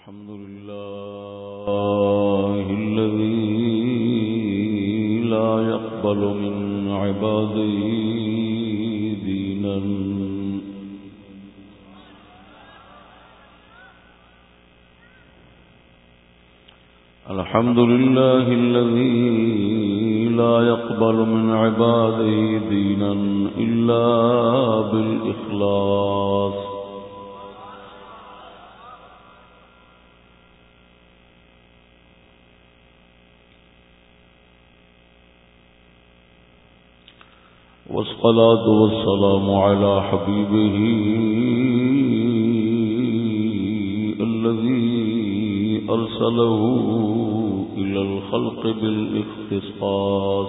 الحمد لله الذي لا يقبل من عباده دينا. الحمد لله الذي لا يقبل من عباده دينا إلا بالإخلاص. والصلاة والسلام على حبيبه الذي أرسله إلى الخلق بالإختصاص.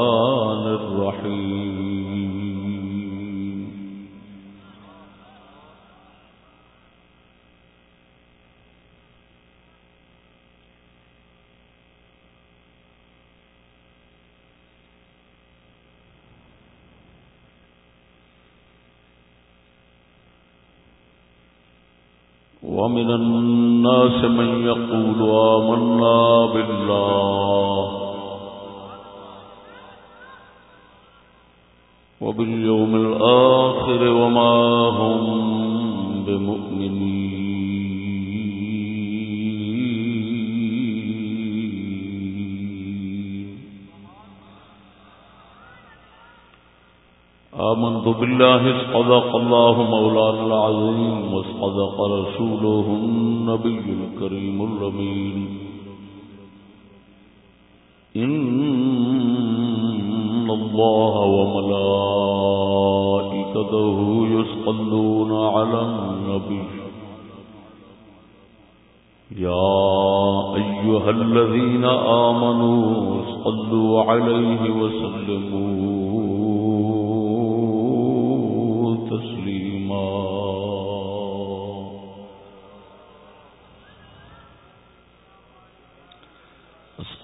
آمنت بالله اصدق الله مولانا العظيم واصدق رسوله النبي الكريم الرمين إن الله وملائكته يسقلون على النبي. يا أيها الذين آمنوا صلوا عليه وسلموا.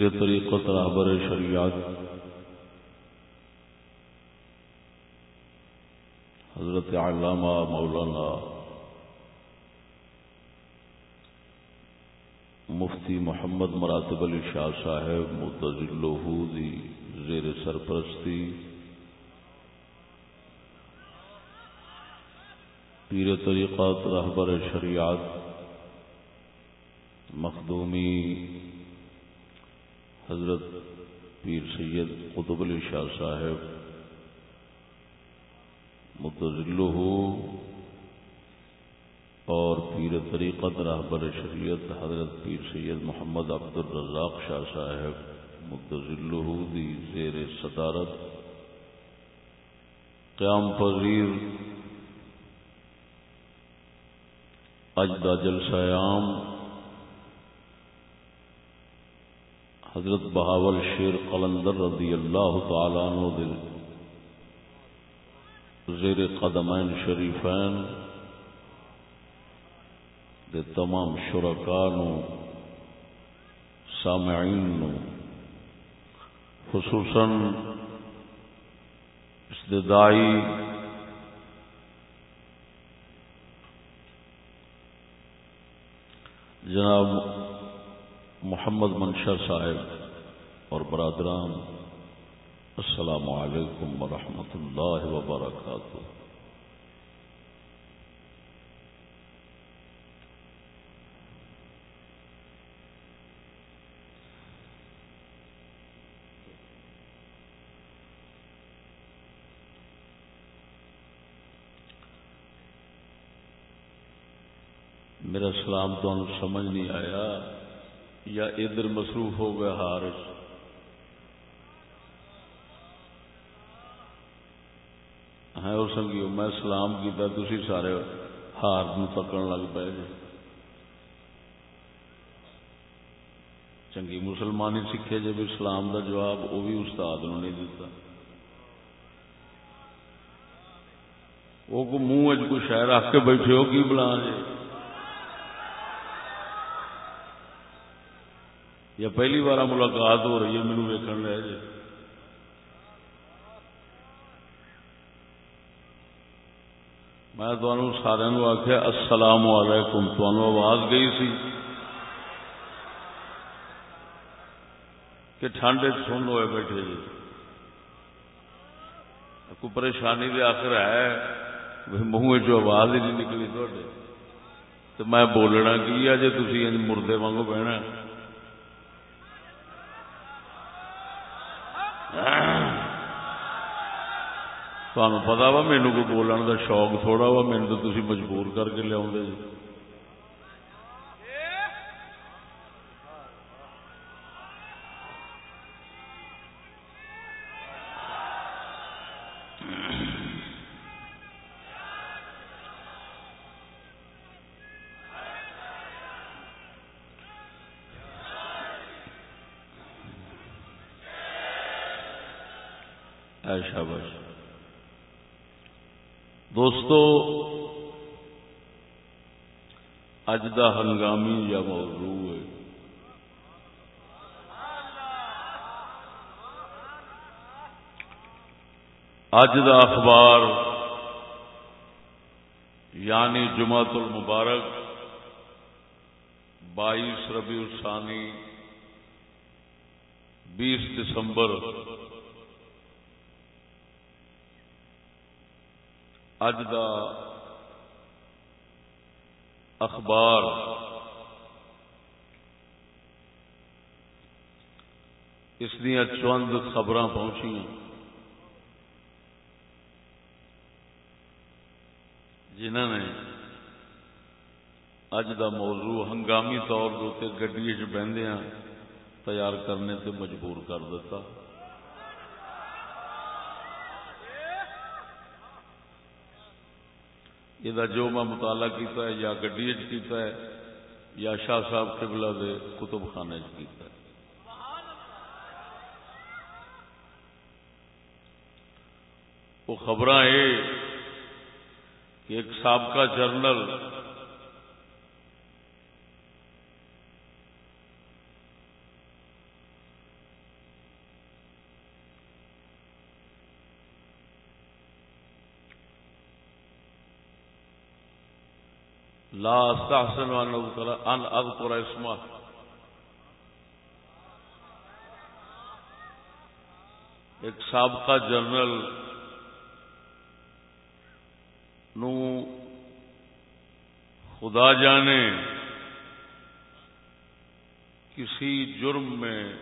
پیر طریقت رہبر شریعت۔ حضرت علامہ مولانا مفتی محمد مراتب علی شاہ صاحب متضلہ دی زیر سرپرستی، پیر طریقت رہبر شریعت حضرت پیر سید قطب علی شاہ صاحب متضل اور پیر طریقت رہبر شریعت حضرت پیر سید محمد عبد الرزاق شاہ صاحب متضل دی زیر صدارت قیام پذیر اجدا جلسہ عام حضرت بہاول شیر قلندر رضی اللہ تعالیٰ عنہ دل زیر قدمین شریفین دے تمام شرکانو سامعین نو خصوصاً استدائی جناب محمد منشا صاحب اور برادران، السلام علیکم ورحمۃ اللہ وبرکاتہ۔ میرا سلام تو سمجھ نہیں آیا۔ یا ادھر مصروف ہو گیا ہار ہے وہ سنگیو میں سلام کیا تھی سارے ہار تکن لگ پے جی چنگی مسلمانی سیکھے جی بھی سلام دا جواب وہ بھی استاد نو نہیں دتا۔ وہ منہ کوئی شہر رکھ کے بیٹھے ہو، کی بلا جی یا پہلی بار ملاقات ہو رہی ہے مینو ویکن لے جی۔ میں تمہوں سارا آخیا السلام علیکم۔ تمہوں آواز گئی سی کہ ٹھنڈ سن ہوئے بیٹھے جی۔ کوئی پریشانی بھی آخر ہے منہ جو آواز ہی نہیں نکلی تو میں بولنا کی ہے جی تھی مردے واگو بہنا تمہیں پتا وا مینو کو بولن کا شوق تھوڑا وا مینو تو تھی مجبور کر کے لیا جی شابش دوستو، اج دا ہنگامی یا موضوع ہے۔ اج دا اخبار یعنی جمعت المبارک، بائیس ربیع الثانی، بیس دسمبر اج دا اخبار اس دیا چند خبر پہنچی جنہ نے اج دا موضوع ہنگامی طور گڈی چ بہدیا تیار کرنے سے مجبور کر دیتا۔ یہ جو میں مطالعہ کیتا ہے یا گڈی کیتا ہے یا شاہ صاحب قبلہ دے کتب خانے کیتا ہے وہ خبر یہ کہ ایک سابقہ جرنل لا استحسن ان اذكر ان اذكر اسمه. ایک سابقہ جنرل نو خدا جانے کسی جرم میں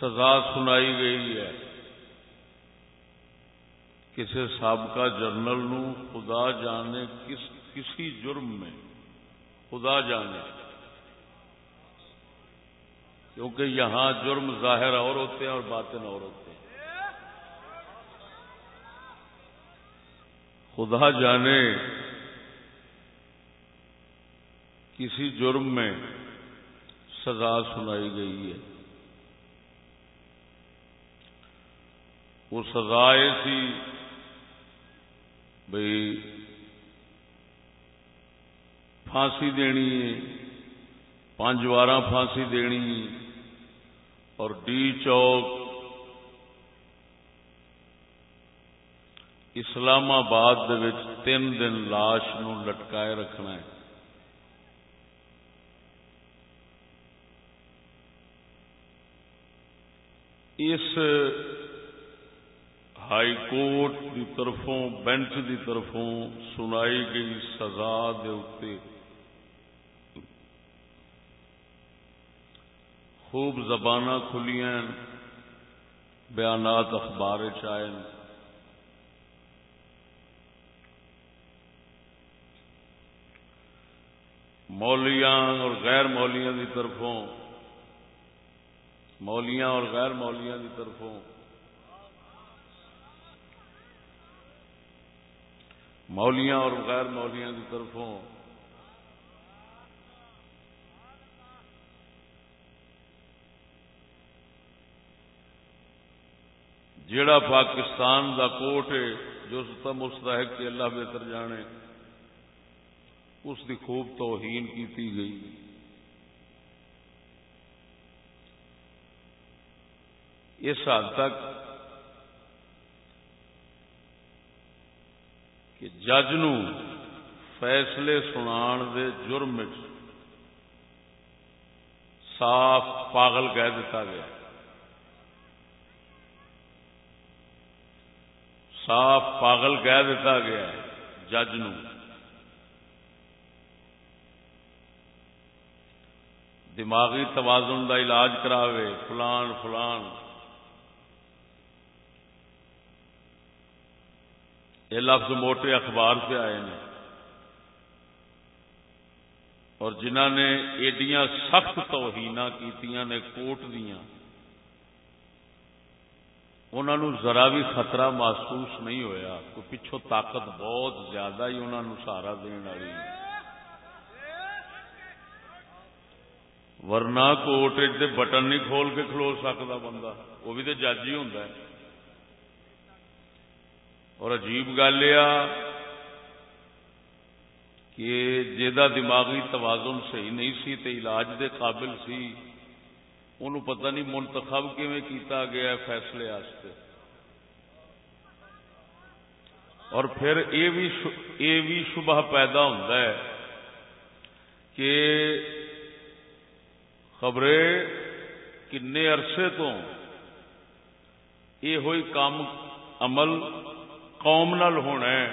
سزا سنائی گئی ہے۔ کسی سابقہ جرنل نو خدا جانے کس کسی جرم میں خدا جانے کیونکہ یہاں جرم ظاہر اور ہوتے ہیں اور باطن اور ہوتے ہیں خدا جانے کسی جرم میں سزا سنائی گئی ہے وہ سزا یہ سی بھائی پھانسی دینی ہے، پانچ بارہ پھانسی دینی اور ڈی چوک اسلام آباد تین دن لاش نو لٹکائے رکھنا ہے۔ اس ہائی کورٹ کی طرفوں، بینچ کی طرفوں سنائی گئی سزا دے خوب زبان کھلیاں بیانات اخبار چائے مولیاں اور غیر مولیاں کی طرفوں، مولیاں اور غیر مولیاں کی طرفوں مولیاں اور غیر مولیاں کی طرفوں۔ جڑا پاکستان دا کوٹ ہے، جو ستم مستحق کے اللہ بہتر جانے، اس کی خوب توہین کی گئی۔ اس حد تک کہ جج نو فیصلے سنان دے جرم صاف پاگل کہہ دیتا گیا۔ صاف پاگل کہہ دیتا گیا جج نو۔ دماغی توازن دا علاج کراوے، فلان فلان۔ یہ لفظ موٹے اخبار سے آئے ہیں۔ اور جنہ نے ایڈیاں سخت توہین کی نے کوٹ دیا انہوں ذرا بھی خطرہ محسوس نہیں ہویا۔ کوئی پچھو طاقت بہت زیادہ ہی انہوں سہارا دن والی ورنہ کوٹ بٹن نہیں کھول کے کھلو سکتا بندہ، وہ بھی تو جج ہی ہوں اور عجیب گل یہ کہ جا دماغی توازن صحیح نہیں سی تے علاج دے قابل سی انہوں پتہ نہیں منتخب کیتا گیا فیصلے آستے اور پھر یہ بھی شبہ پیدا ہوتا ہے کہ خبریں کنے عرصے تو یہ ہوئی کام، عمل قوم نال ہونا ہے،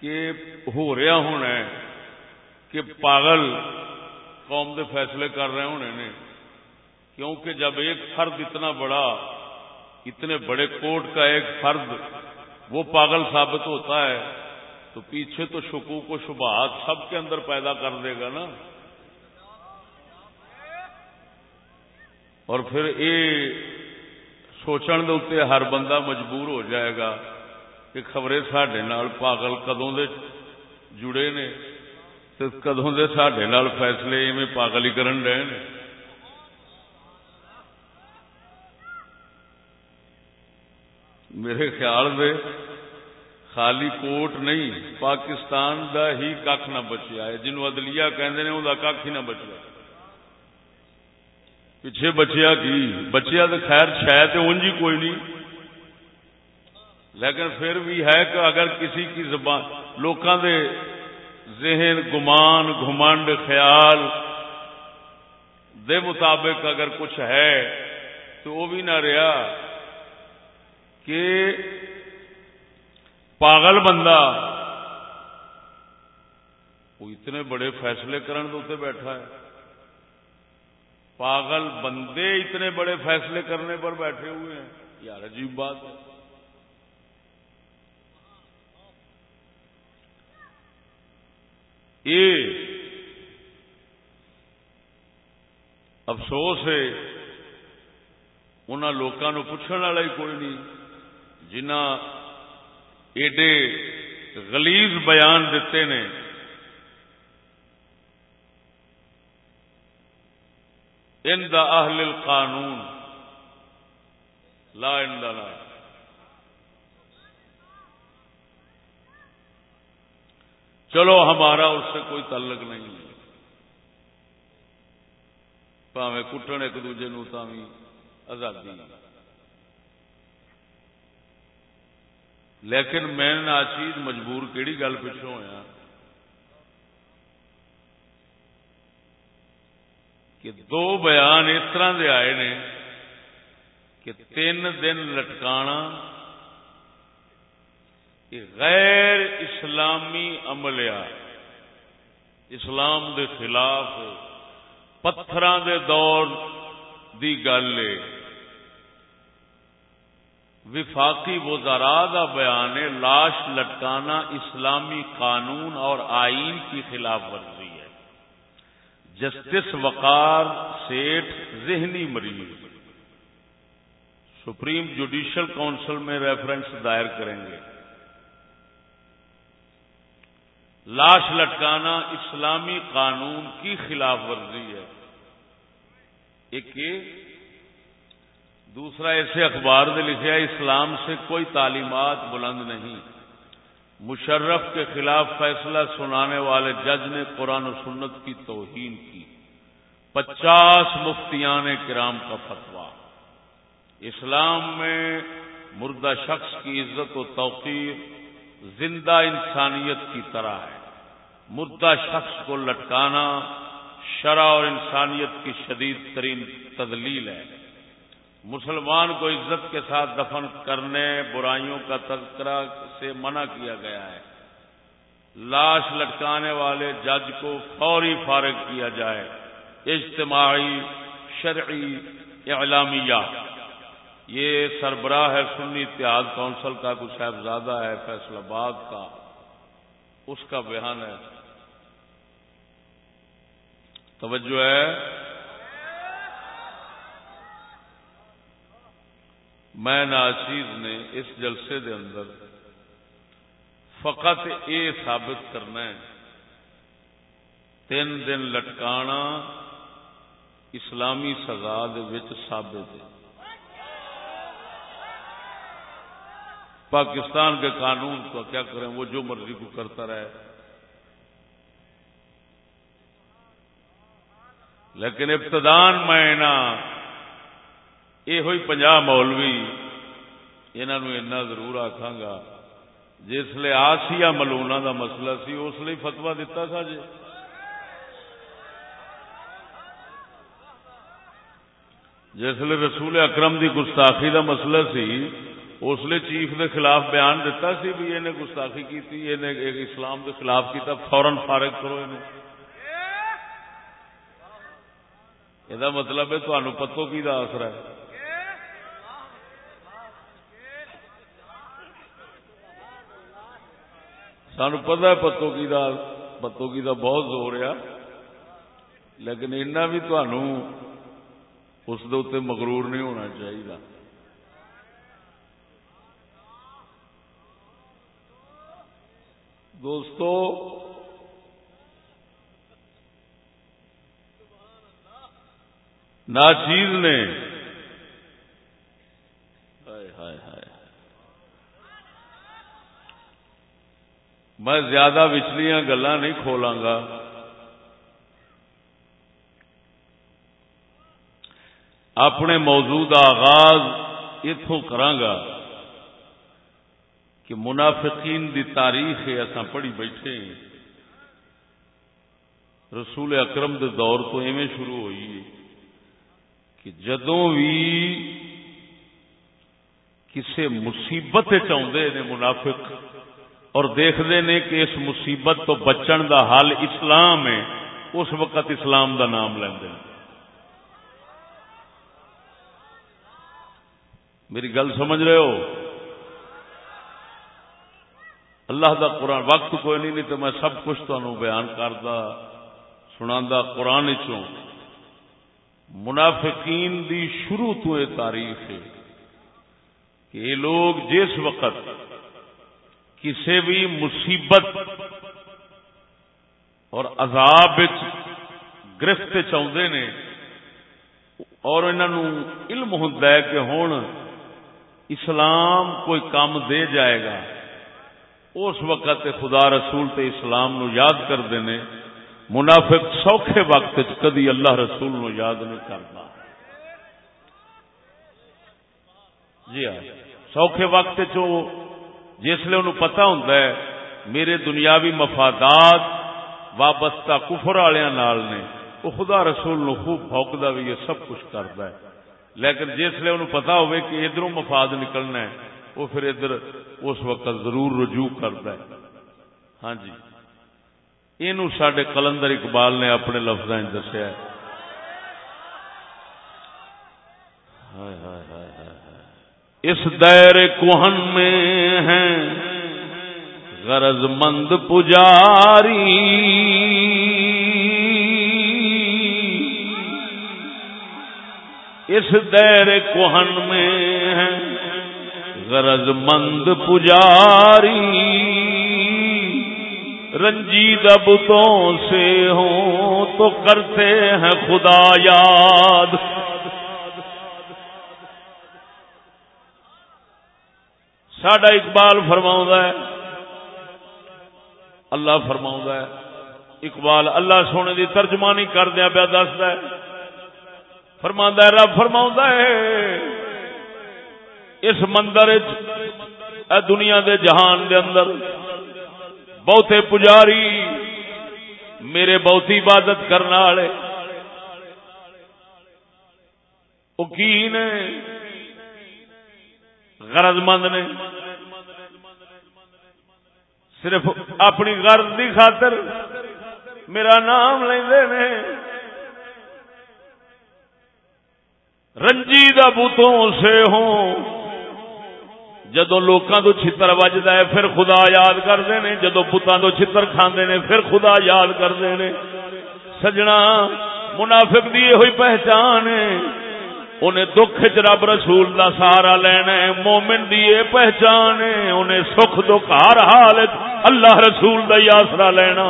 کہ ہو رہا ہونا ہے کہ پاگل قوم دے فیصلے کر رہے ہونے نے۔ کیونکہ جب ایک فرد اتنا بڑا، اتنے بڑے کوٹ کا ایک فرد وہ پاگل ثابت ہوتا ہے، تو پیچھے تو شکوک و شبہات سب کے اندر پیدا کر دے گا نا۔ اور پھر یہ سوچن دے ہر بندہ مجبور ہو جائے گا۔ کہ خبریں سڈے پاگل کدوں دے جڑے نے تو کدوں دے سڈے فیصلے ایویں پاگل ہی کرن رہے میرے خیال میں خالی کوٹ نہیں، پاکستان دا ہی کھ نہ بچیا ہے۔ جنوب عدلیہ کہندے نے وہ کھ ہی نہ بچیا۔ پیچھے بچیا کی؟ بچیا تو خیر شاید انج ہی کوئی نہیں۔ لیکن پھر بھی ہے کہ اگر کسی کی زبان، لوکاں دے ذہن گمان گھمنڈ خیال دے مطابق اگر کچھ ہے تو وہ بھی نہ رہا کہ پاگل بندہ وہ اتنے بڑے فیصلے کرنے اتنے بیٹھا ہے۔ پاگل بندے اتنے بڑے فیصلے کرنے پر بیٹھے ہوئے ہیں۔ یار عجیب بات ہے۔ یہ افسوس ہے انہوں لوگوں پوچھنے والا ہی کوئی نہیں جنا ایڈے غلیظ بیان دیتے نے۔ ان دا اہل القانون۔ لا ان دا لا۔ چلو ہمارا اس سے کوئی تعلق نہیں ہے۔ پاوے کٹن ایک دوجے نو تھی آزادی۔ لیکن میں ناچیز مجبور کیڑی گل پچھوں ہوا کہ دو بیان اس طرح دے آئے نے کہ تین دن لٹکانا غیر اسلامی عملیا اسلام دے خلاف پتھر دے دور دی گل وفاقی وزراء کا بیان ہے، لاش لٹکانا اسلامی قانون اور آئین کی خلاف ورزی ہے۔ جسٹس وقار سیٹھ ذہنی مریض۔ سپریم جوڈیشل کونسل میں ریفرنس دائر کریں گے۔ لاش لٹکانا اسلامی قانون کی خلاف ورزی ہے۔ ایک دوسرا ایسے اخبار نے لکھا اسلام سے کوئی تعلیمات بلند نہیں۔ مشرف کے خلاف فیصلہ سنانے والے جج نے قرآن و سنت کی توہین کی۔ پچاس مفتیان کرام کا فتوا اسلام میں مردہ شخص کی عزت و توقیر زندہ انسانیت کی طرح ہے۔ مردہ شخص کو لٹکانا شرع اور انسانیت کی شدید ترین تدلیل ہے۔ مسلمان کو عزت کے ساتھ دفن کرنے، برائیوں کا تذکرہ سے منع کیا گیا ہے۔ لاش لٹکانے والے جج کو فوری فارغ کیا جائے۔ اجتماعی، شرعی، اعلامیہ۔ یہ سربراہ ہے سنی اتحاد کونسل کا کچھ صاحبزادہ ہے فیصلہ آباد کا۔ اس کا بیان ہے۔ توجہ ہے۔ میں ناچیز نے اس جلسے دے اندر فقط یہ ثابت کرنا ہے۔ تین دن لٹکانا اسلامی سزا ثابت ہے۔ پاکستان کے قانون کو کیا کریں، وہ جو مرضی کو کرتا رہے۔ لیکن ابتدان میں یہ ہوئی پنجا مولوی انہوں ضرور آخا گا، جس لیے آسیا ملونا دا مسئلہ سی، اس لیے فتوا دتا تھا جی جس رسول اکرم دی گستاخی دا مسئلہ سی اس لیے چیف دے خلاف بیان دتا سی بھی انہیں گستاخی کی تھی انہیں اسلام دے خلاف کیتا فورن فارغ کرو یہ مطلب ہے تمہیں پتو کی دا آسرا ہے؟ سان پتا ہے پتو کی دا، پتو کی دا بہت زور ہے۔ لیکن اینا بھی اس دے مغرور نہیں ہونا چاہیے دوستو ناچیز نے میں زیادہ وچلیاں گلا نہیں کھولا گا اپنے موضوع کا آغاز اتوں کرا کہ منافقین دی تاریخ ہے اصا پڑھی بیٹھے رسول اکرم دے دور تو ایویں شروع ہوئی کہ جدوں بھی کسی مصیبت چاہتے نے منافق اور دیکھتے ہیں کہ اس مصیبت تو بچن دا حل اسلام ہے، اس وقت اسلام دا نام لیندے میری گل سمجھ رہے ہو؟ اللہ دا قرآن، وقت کوئی نہیں نہیں تو میں سب کچھ تمہیں بیان کرتا سنا قرآن چوں منافقین دی شروع تو یہ تاریخ ہے کہ یہ لوگ جس وقت کسی بھی مصیبت اور عذاب گرفت چاہتے نے، اور انہوں علم ہوں کہ ہوں اسلام کوئی کام دے جائے گا۔ اس وقت خدا رسول تے اسلام نو یاد کرتے ہیں منافق سوکھے وقت کدی اللہ رسول نو یاد نہیں کرتا۔ جی ہاں سوکھے وقت جسے انہوں پتا ہوں میرے دنیاوی مفادات وابستہ کفر والوں نے، وہ خدا رسول نو خوب بوکتا بھی یہ سب کچھ کرتا ہے۔ لیکن جسے انہوں پتا ہوئے کہ ادھر مفاد نکلنا ہے، وہ پھر ادھر اس وقت ضرور رجوع کرتا ہے۔ ہاں جی۔ یہ سڈے کلندر اقبال نے اپنے لفظ دسیا اس دیر کوہن میں ہیں غرض مند پجاری۔ اس دیر کوہن میں ہے غرض مند پجاری رنجید بتوں سے ہوں تو کرتے ہیں خدا یاد ساڈا اقبال فرماؤں ہے، اللہ فرماؤں ہے۔ اقبال اللہ سونے کی ترجمانی کردیا پیا دستا ہے۔ فرما رب فرما ہے۔ اس مندر دنیا دے جہان دے اندر، بہتے پجاری، میرے بہتی عبادت کرنے والے وہ کی نے؟ غرض مند نے۔ صرف اپنی غرض کی خاطر میرا نام لے رنجی بوتوں سے ہوں۔ جدو لوکاں تو چھتر وجد ہے، پھر خدا یاد کرتے ہیں جدو بتان تو چھتر کھاندے نے، پھر خدا یاد کرتے ہیں سجنا، منافق دی ہوئی پہچان انہیں دکھ چ رب رسول دا سہارا لینا ہے۔ مومن دی یہ پہچان ہے۔ انہیں سکھ دکھ ہر حال اللہ رسول دا آسرا لینا۔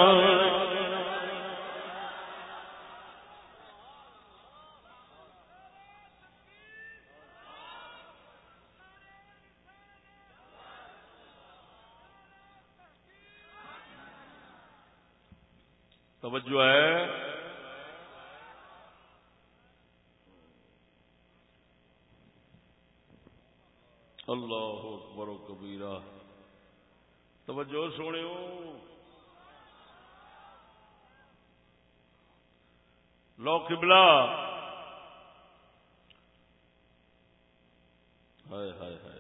توجہ ہے اللہ اکبر و کبیرہ۔ توجہ سونے لو قبلہ۔ ہائے ہائے ہائے۔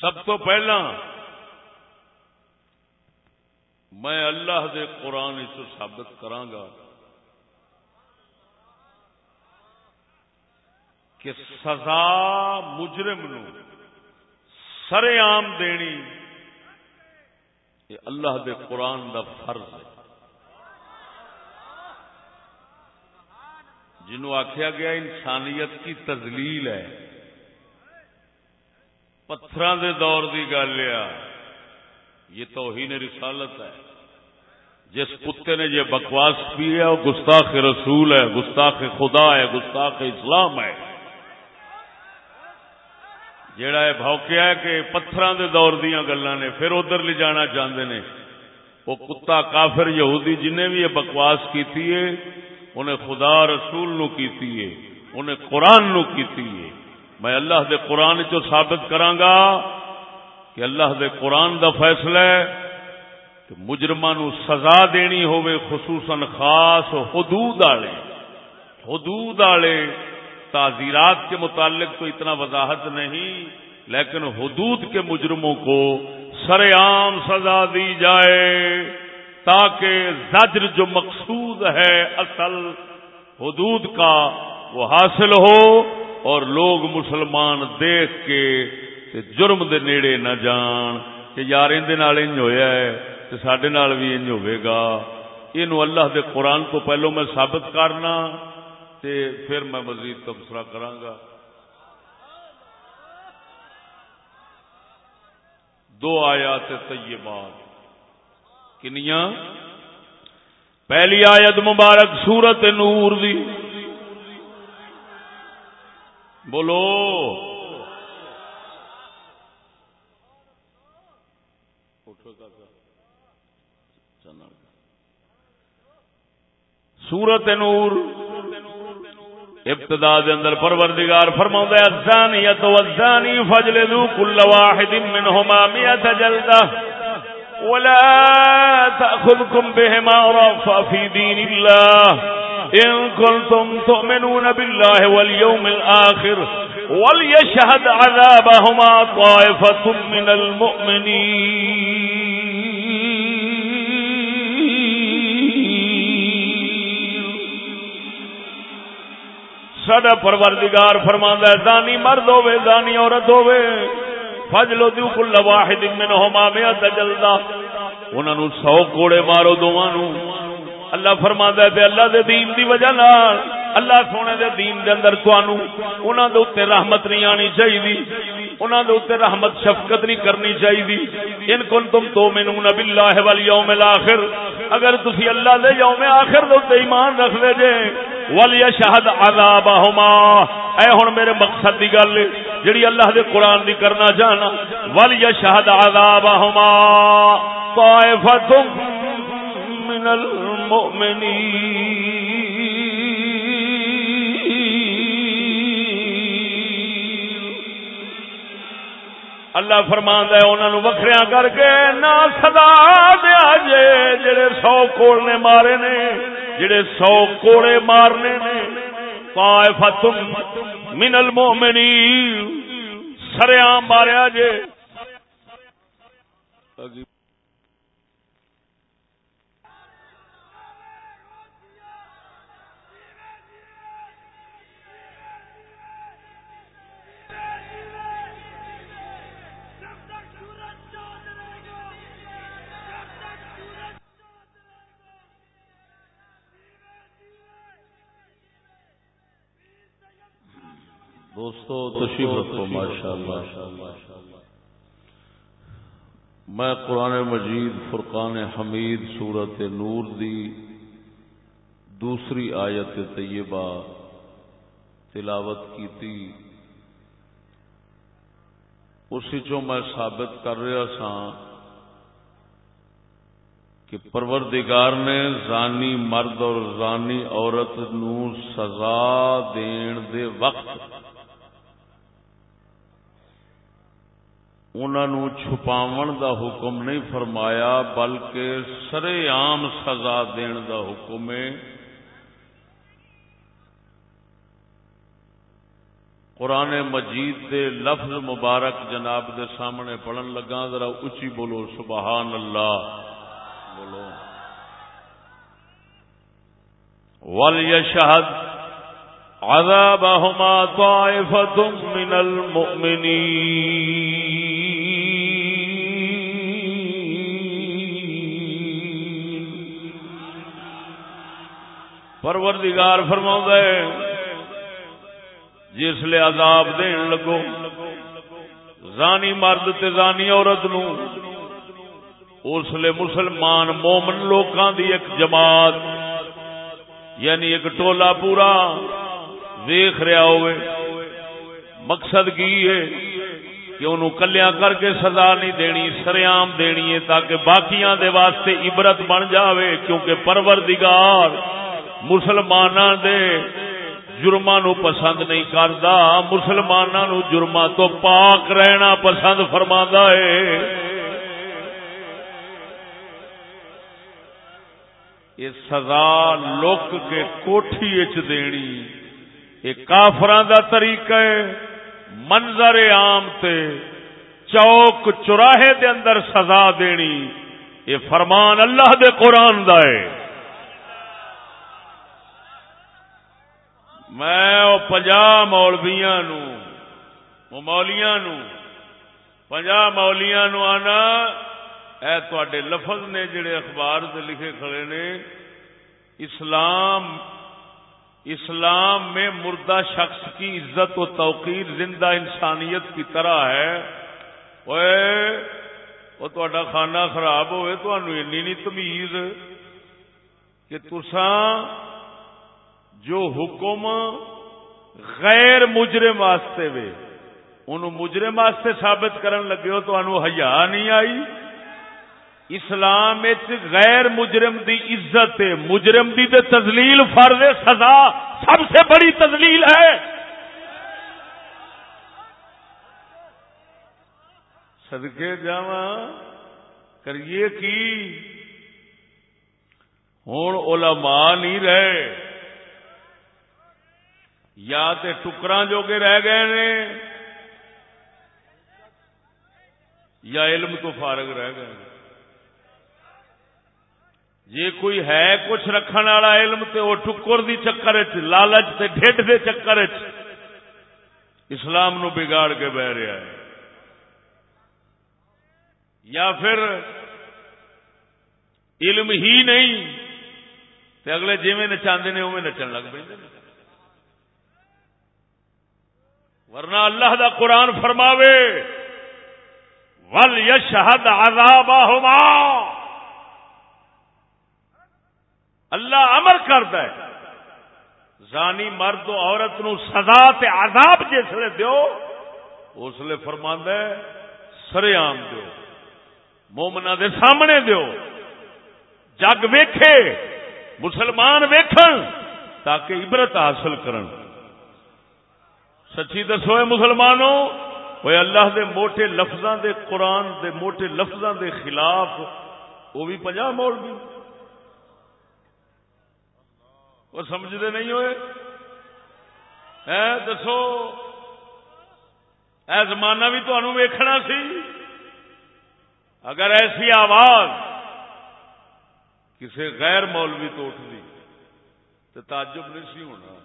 سب تو پہلا میں اللہ دے قرآن اس ثابت کرانگا کہ سزا مجرم نو سر عام دینی یہ اللہ دے قرآن دا فرض ہے۔ جنہوں آخیا گیا انسانیت کی تزلیل ہے۔ پتھر دے دور دی گل یہ توہین رسالت ہے۔ جس کتے نے یہ بکواس پی ہے وہ گستاخ رسول ہے، گستاخ خدا ہے، گستاخ اسلام ہے۔ جیڑا ہے بھوکیا ہے کہ پتھر دے دور دیا گلا نے، پھر ادھر لے جانا چاہتے ہیں وہ کتا کافر یہودی جنہیں بھی یہ بکواس کی انہیں خدا رسول نو کی انہیں قرآن نو کی میں اللہ دے قرآن چو ثابت کرانگا کہ اللہ دے قرآن دا فیصلہ ہے کہ مجرمان سزا دینی ہوئے خصوصاً خاص حدود آلے حدود آلے، تعزیرات کے متعلق تو اتنا وضاحت نہیں، لیکن حدود کے مجرموں کو سر عام سزا دی جائے تاکہ زجر جو مقصود ہے اصل حدود کا وہ حاصل ہو۔ اور لوگ مسلمان دیکھ کے تے جرم دے نیڑے نہ جان کہ یار اندے نال انج ہویا ہے تے ساڈے نال بھی انج ہوے گا۔ اینو اللہ دے قرآن تو پہلو میں ثابت کرنا تے پھر میں مزید تبصرہ کراں گا دو آیات طیبات۔ کنیاں؟ پہلی آیت مبارک سورت نور دی۔ بولو۔ سورت نور۔ ابتدا دے اندر پروردگار فرماؤں دے الزانیت والزانی فجلدو کل واحد منہما میت جلدہ۔ ولا تأخذكم بهما رفا في دين الله إن كنتم تؤمنون بالله واليوم الآخر وليشهد عذابهما طائفة من المؤمنين. سڈا پروردگار فرماندا ہے دانی مرد ہوے دانی عورت ہوے فجلو دیو کل واحد منہما میت جلدا انہاں نو سو کوڑے مارو دوواں نو اللہ فرماندا ہے تے اللہ دے دین دی وجہ نال اللہ سونے دے دین دے اندر تانوں انہاں دے اوتے رحمت نہیں آنی چاہیے انہاں دے اوتے رحمت شفقت نہیں کرنی چاہیے ان کنتم تؤمنون بالله والیوم الاخر۔ اگر تسی اللہ دے یوم آخر دے اوتے ایمان رکھ لے جے ولیشهد عذابهما۔ اے ہن میرے مقصد دی گل، جڑی اللہ دے قرآن دی کرنا چاہنا۔ ولیشهد عذابهما۔ طائفه من المؤمنین۔ اللہ فرمان ہے انہوں نے وکھریا کر کے نہ سدا دیا جے، جڑے سو کوڑنے مارے نے، جڑے سو کوڑے مارنے نے۔ پائے فتم من المؤمنین سریاں ماریا جے۔ دوستو تشریف رکھو ماشاء اللہ میں قرآن مجید فرقان حمید سورت نور دی دوسری آیت طیبہ تلاوت کی تھی اسی چو میں ثابت کر رہا سا کہ پروردگار نے زانی مرد اور زانی عورت نو سزا دین دے وقت انہوں چھپاون دا حکم نہیں فرمایا، بلکہ سرے عام سزا دین دا حکم ہے۔ قرآن مجید دے لفظ مبارک جناب دے سامنے پڑھن لگا، ذرا اچھی بولو، سبحان اللہ۔ بولو۔ وَلْيَشْهَدْ عَذَابَهُمَا طَائِفَةٌ مِّنَ الْمُؤْمِنِينَ۔ پروردگار فرما جس لیے عذاب دین لگو، زانی مرد تے زانی عورت نو، اس لیے مسلمان مومن لوکاں دی ایک جماعت یعنی ایک ٹولا پورا ویخ رہا ہوئے۔ مقصد کی ہے کہ انہوں کلیاں کر کے سزا نہیں دینی سریام دینی ہے تاکہ باقیاں دے واسطے عبرت بن جاوے، کیونکہ پروردگار مسلمان دے جرما نو پسند نہیں کرتا مسلمان نو جرما تو پاک رہنا پسند فرما ہے۔ یہ سزا لک کے کوٹھی اچ دینی، یہ کافران دا طریقہ ہے۔ منظر عام تے چوک چوراہے دے اندر سزا دینی، یہ فرمان اللہ دے قرآن دا ہے۔ میں پنجا مولویا نو مولیاں نو پنجا مولیاں نو آنا، اے تے لفظ نے جڑے اخبار سے لکھے کھڑے نے، اسلام اسلام میں مردہ شخص کی عزت و توقیر زندہ انسانیت کی طرح ہے۔ وہ تا خانہ خراب ہوئے تو نہیں تمیز کہ تساں جو حکم غیر مجرم واسطے وے انہوں مجرم واسطے ثابت کرن لگے ہو تو انہوں حیا نہیں آئی۔ اسلام غیر مجرم دی عزت، مجرم دی تے تزلیل فرض سزا سب سے بڑی تزلیل ہے۔ سدکے جا کریے کی؟ ہوں علماء نہیں رہے۔ یا تے ٹکرا جو کے رہ گئے نے، یا علم تو فارغ رہ گئے جی کوئی ہے کچھ رکھنے والا علم تے وہ ٹکر دی چکر چ لالچ تے ڈھڈ دے چکر چ اسلام نو بگاڑ کے بہ رہا ہے۔ یا پھر علم ہی نہیں، تے اگلے جی نچاندے نے اوے نچن لگ پہ ورنہ اللہ دا قرآن فرماوے ول یشہد عذابہما اللہ امر کرد زانی مرد و عورت نو سزا تے عذاب جسے دیو، اس لیے فرما سر آم دو مومنا دے سامنے دیو۔ جگ ویکھے، مسلمان ویکھن تاکہ عبرت حاصل کرن۔ سچی دسو مسلمانوں وہ اللہ دے موٹے لفظاں دے قرآن دے موٹے لفظاں دے خلاف وہ بھی پنجا موڑ وہ سمجھتے نہیں ہوئے؟ دسو، اے زمانہ بھی تمہوں ویکھنا سی۔ اگر ایسی آواز کسی غیر مولوی تو اٹھتی تو تعجب نہیں سی ہونا۔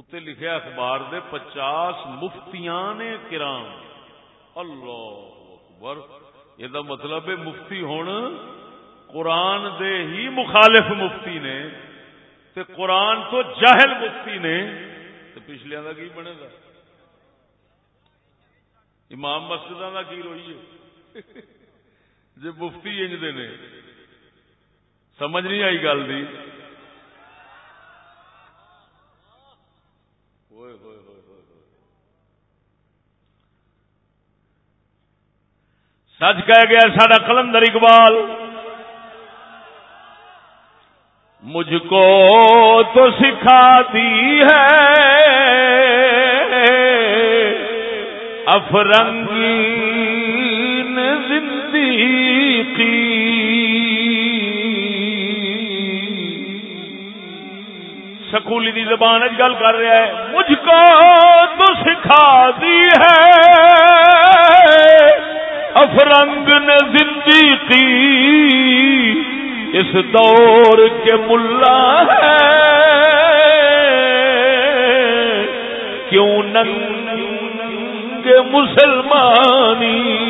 اتنے لکھے اخبار دے پچاس مفتیان کرام۔ اللہ اکبر۔ یہ مطلب ہے مفتی ہون قرآن دے ہی مخالف مفتی نے تے قرآن تو جاہل مفتی نے۔ تو پچھلے کا کی بنے گا؟ امام مسجد کا کی روئی ہے؟ جی مفتی انجتے نے۔ سمجھ نہیں آئی گل دی۔ سچ کہہ گیا ساڈا کلندر اقبال مجھ کو تو سکھاتی ہے افرنگی سکولی دی زبان گل کر رہا ہے۔ مجھ کو تو سکھا دی ہے۔ افرنگ نے زندگی اس دور کے ملا ہے۔ کیوں ننگ مسلمانی؟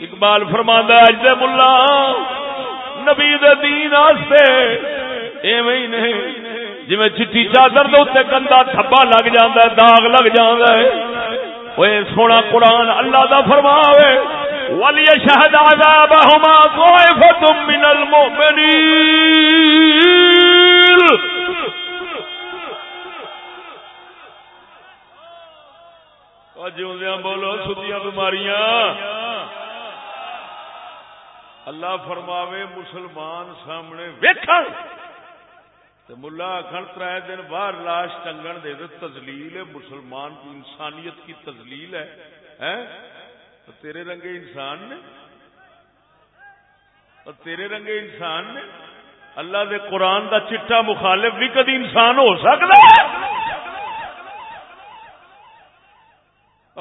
اقبال فرماندہ اج ملا۔ نبی دین ایویں نہیں. جی چٹی چادر دے گندا تھبا لگ جاندہ ہے، داغ لگ جاندہ ہے. سونا قرآن اللہ دا فرماوے وليشهد عذابهما طائفة من المؤمنين. جیوندیا بولو ستیاں بیماریاں. اللہ فرماوے مسلمان سامنے ویکھن تے ملا آخر تر دن باہر لاش ٹنگن دے دے تزلیل ہے۔ مسلمان کی انسانیت کی تزلیل ہے۔ تیرے رنگے انسان نے۔ اور تیرے رنگے انسان نے۔ اللہ دے قرآن دا چٹا مخالف بھی کدی انسان ہو سکتا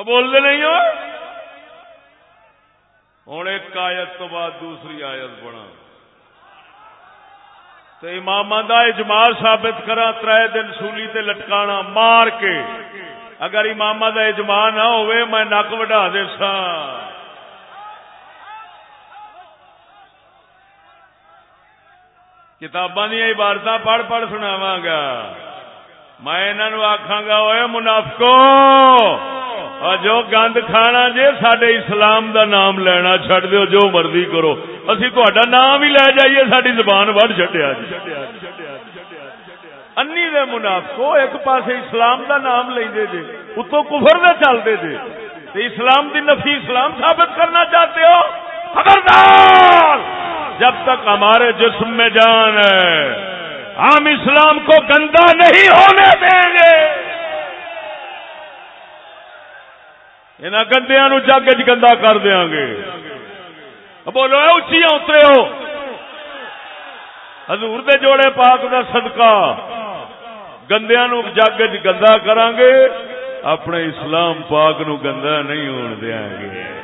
بولتے نہیں ہو۔ ہوں ایک آیت تو بعد دوسری آیت بنا۔ تو امام دا اجماع ثابت کرا تر دن سولی تے لٹکانا مار کے۔ اگر امام کا اجماع نہ ہوئے، میں نک وڈا دے سا کتاباں دیا عبارت پڑھ پڑھ سناوا گا۔ میں انہوں آخا گا وہ منافقو! جو گند کھانا جے سڈے اسلام دا نام لینا چڈ دو جو مرضی کرو اسی تا نام ہی لے جائیے ساری زبان وڑ چڈیا جی انی دے منافقو ایک پاسے اسلام دا نام لے دے جے اتو کفر دے چل دے جے تے اسلام دی نفی اسلام ثابت کرنا چاہتے ہو خبردار جب تک ہمارے جسم میں جان ہے ہم اسلام کو گندا نہیں ہونے دیں گے انہوں گندیا نو جگ چ گندا کر دیا گے۔ بولو اچھی اترے ہو۔ حضور دے جوڑے پاک دا صدقہ۔ گندیا نو جگ چ گندا کران گے اپنے اسلام پاک نو گندا نہیں ہون دیا گے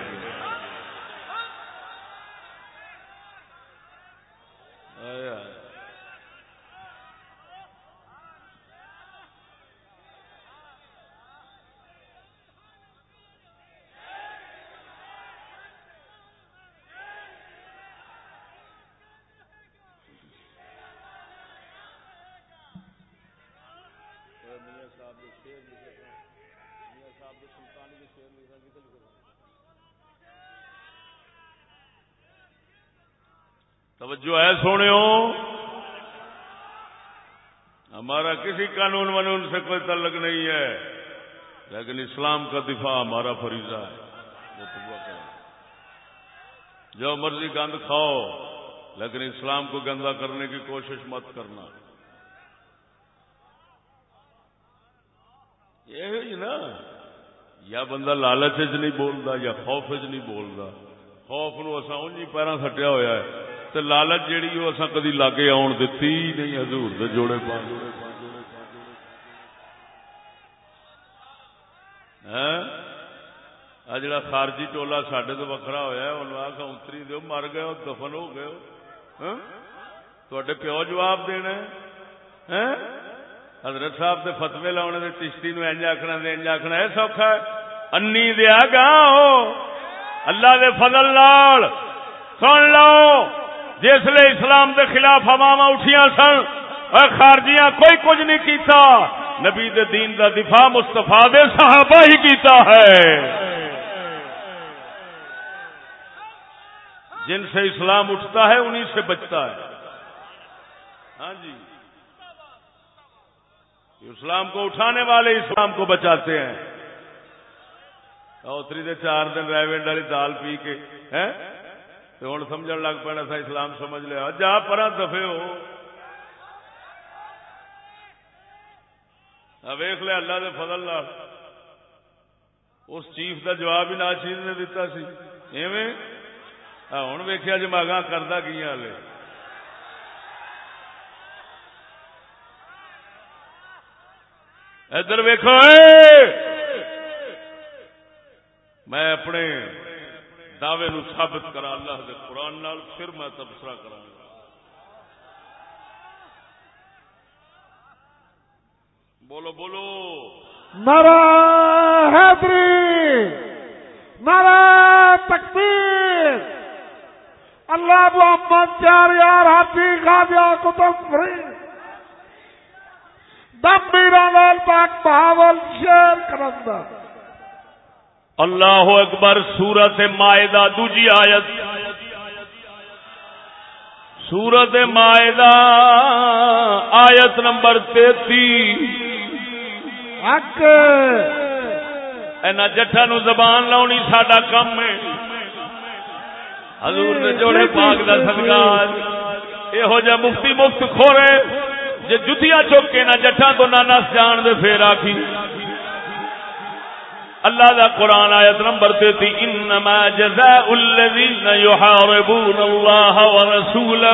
توجہ ہے سونے ہمارا کسی قانون ونون سے کوئی تعلق نہیں ہے لیکن اسلام کا دفاع ہمارا فریضہ ہے۔ جو مرضی گند کھاؤ، لیکن اسلام کو گندا کرنے کی کوشش مت کرنا۔ یہ جی نا، یا بندہ لالچ نہیں بولتا یا خوف چ نہیں بولتا۔ خوف نو اصا انجی پیرا سٹیا ہوا ہے۔ تے لالچ جیڑی وہ اصا کدی لاگے آن دتی نہیں، حضور دے جوڑے پا جڑا خارجی ٹولا سڈے تو وکرا ہوا انہوں آخ اتری دو مر گئے ہو دفن ہو گئے تے پیو جواب دینا حضرت صاحب کے فتوے لاؤنے دے چشتی نو انج آخنا دے انج آخنا ہے سوکھا ہے انی دیا گا اللہ دے فضل لال سن لو جس اسلام دے خلاف عوام اٹھیاں سن اور خارجیاں کوئی کچھ نہیں کیتا نبی دے دین دا دفاع مستفا دے صحابہ ہی کیتا ہے جن سے اسلام اٹھتا ہے انہی سے بچتا ہے۔ ہاں جی۔ اسلام کو اٹھانے والے اسلام کو بچاتے ہیں۔ اوتری دے چار دن ریونڈ والی دال پی کے ہوں سمجھ لگ پینا تھا اسلام سمجھ لیا۔ جا پر دفے ہو۔ ویخ لیا اللہ دے فضل لال اس چیف دا جواب ہی ناشید نے دتا سی۔ ایویں؟ ہوں ویخیا جماغا کردہ کی ہلے ادھر ویکو میں اپنے دعوے نو ثابت کرا اللہ دے قرآن نال پھر میں تبصرہ کرا بولو بولو نرا حیدری نرا تکبیر اللہ محمد چار یار ہاتھی خاجا کتب فری۔ دم میرا لال پاک بہاول شیر کرندہ اللہ اکبر سورت مائدہ دوجی آیت۔ سورت مائدہ آیت نمبر تیتی اینا جٹھا نو زبان لاؤنی ساڈا کم ہے۔ حضور نے جوڑے پاک دا صدقات اے ہو جا مفتی مفت کھورے، جے جتیاں کے نہ جٹھا تو نہ نس جان دے پھر آکھی۔ اللہ دا قرآن آیت نمبر تیتی، انما جزاء الذین يحاربون اللہ ورسولہ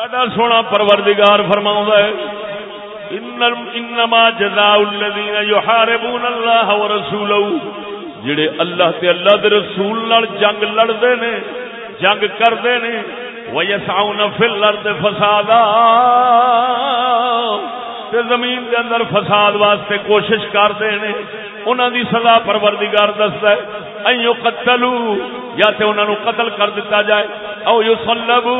ساڈا سونا پروردگار فرماؤں ہے انما جزاء الذين يحاربون الله ورسوله جڑے اللہ تے اللہ دے رسول نال جنگ لڑتے نے، جنگ کرتے نے، ویسعون فی الارض فسادا، تے زمین دے اندر فساد واسطے کوشش کرتے نے، انہاں دی سزا پروردگار دسدا ہے ایو قتلو یا تے انہاں نو قتل کر دتا جائے، او یصلبو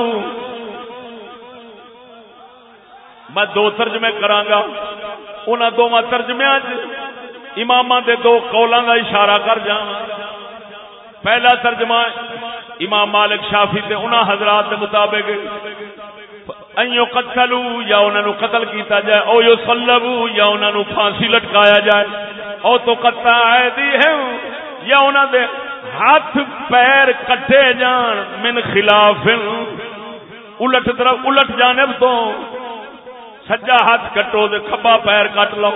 میں دو ترجمے کرانگا انہاں دوواں ترجمے امام دے دو قولاں دا اشارہ کر جاواں پہلا ترجمہ امام مالک شافی تے انہاں حضرات دے مطابق۔ ایو قتلو یا انہاں نو قتل کیتا جائے، او یو صلبو یا انہاں نو پھانسی لٹکایا جائے۔ او تو قطع عیدی ہے یا انہاں دے ہاتھ پیر کٹے جان من خلاف۔ الٹ طرف، الٹ جانب تو سجا ہاتھ کٹو دے کھبا پیر کٹ لو۔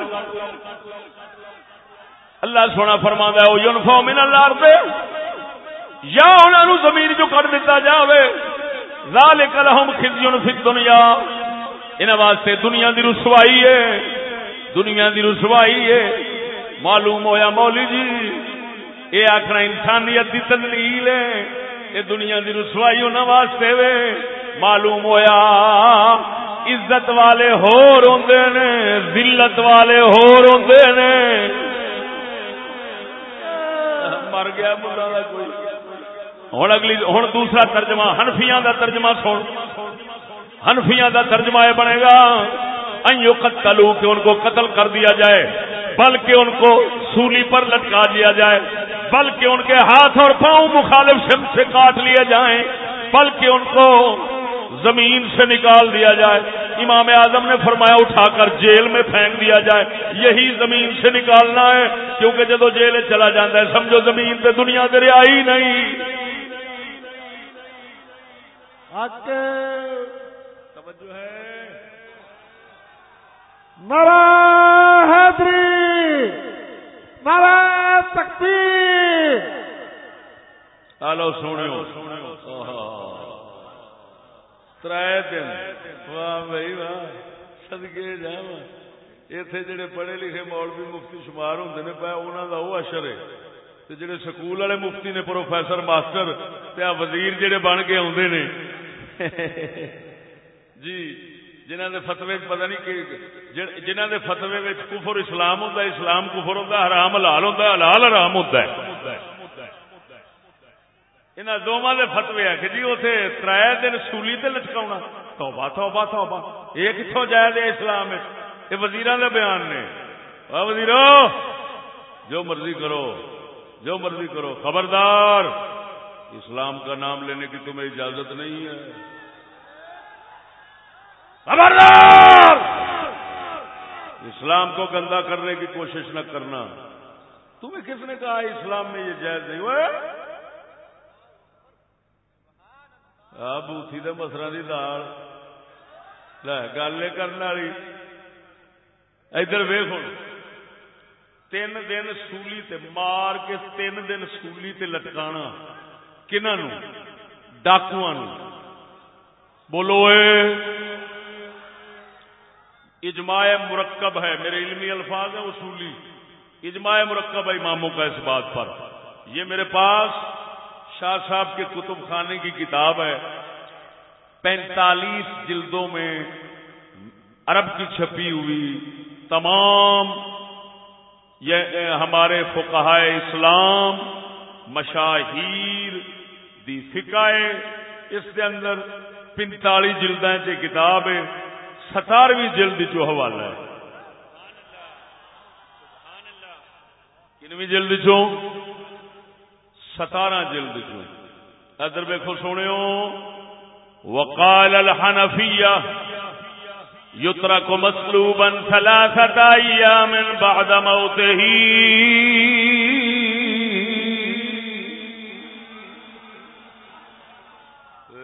اللہ سونا فرما ہے وہ یونفو من اللہ دے۔ یا انہوں نے زمین جو کر دیتا جاوے۔ ذالک لہم خزیون فی الدنیا۔ انہاں واسطے دنیا دی رسوائی ہے۔ دنیا دی رسوائی ہے۔ معلوم ہویا مولی جی اے آکھنا انسانیت دی تدلیل ہے۔ اے دنیا دی رسوائی انہاں واسطے وے۔ معلوم ہویا۔ عزت والے ہور ہوندے نے، ذلت والے ہور ہوندے نے۔ مر گیا ملا دا کوئی۔ ہوں اگلی ہوں دوسرا ترجمہ ہنفیاں دا ترجمہ سن۔ ہنفیاں دا ترجمہ یہ بنے گا۔ ایو قتلو کہ ان کو قتل کر دیا جائے، بلکہ ان کو سولی پر لٹکا دیا جائے، بلکہ ان کے ہاتھ اور پاؤں مخالف شم سے کاٹ لیے جائیں، بلکہ ان کو زمین سے نکال دیا جائے۔ امام اعظم نے فرمایا اٹھا کر جیل میں پھینک دیا جائے۔ یہی زمین سے نکالنا ہے کیونکہ جدو جیل چلا جاتا ہے سمجھو زمین پہ دنیا دے آئی نہیں۔ توجہ ہے۔ نرا حیدری نرا تکبیر ہلو سنو تر دن۔ واہ بھائی، واہ۔ سدگے جا اتے جڑے پڑھے لکھے مولوی مفتی شمار ہوں نے پا انہوں کا وہ اشر ہے۔ تے جڑے سکول والے مفتی نے، پروفیسر، ماسٹر تے وزیر جڑے بن کے آدھے نے۔ جی جنہ دے فتوے پتہ نہیں کہ جنہ دے فتوے کفر اسلام ہوتا اسلام کفر ہوتا حرام، حلال ہوتا حلال، حرام ہوتا ہے۔ انہاں دوواں دے فتوے ہیں کہ جی اوتھے ترے دن سولی تے لٹکاونا توبہ توبہ توبہ یہ کتھوں جائز ہے اسلام وچ یہ وزیراں دے بیان نے او وزیرو جو مرضی کرو جو مرضی کرو خبردار اسلام کا نام لینے کی تمہیں اجازت نہیں ہے خبردار اسلام کو گندا کرنے کی کوشش نہ کرنا تمہیں کس نے کہا اسلام میں یہ جائز نہیں ہوئے؟ بوتھی تو مسرا کی دال گل کرنے والی ادھر ویخ تین دن سولی تے مار کے تین دن سولی تے لٹکانا کنہوں ڈاکو بولو اے اجماع مرکب ہے میرے علمی الفاظ ہیں اصولی اجماع مرکب ہے اماموں کا اس بات پر یہ میرے پاس شاہ صاحب کے کتب خانے کی کتاب ہے۔ پینتالیس جلدوں میں عرب کی چھپی ہوئی تمام یہ ہمارے فقہائے اسلام، مشاہیر، دی فکائے اس کے اندر پنتالی جلدیں کی کتاب ہے۔ ستارویں جلد جو حوالہ ہے۔ کنویں جلد چو ستارہ جلد چو ادھر ویکو سونے وقال الحنفیہ، یترک مسلوبا ثلاثة ایام بعد موته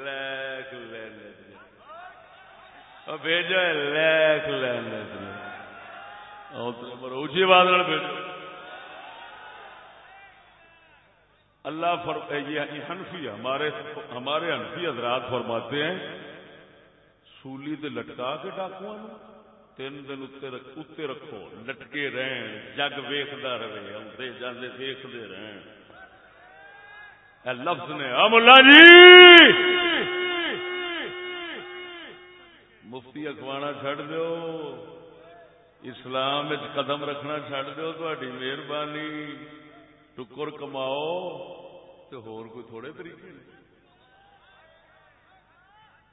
لیک لینے بھیجو لیک لینے اونچی بات بھیجو۔ اللہ فر یہ یعنی حنفی ہمارے ہمارے حنفی حضرات فرماتے ہیں، سولی تے لٹکا کے ڈاکو تین دن اتنے رکھو، لٹکے رہن، جگ ویختا رہے آتے جانے ویختے رہن۔ اے لفظ نے املا جی! مفتی اخوانا چڈ دو اسلام قدم رکھنا چڈ دو تاری مہربانی۔ ٹکر کماؤ تو ہور کوئی تھوڑے طریقے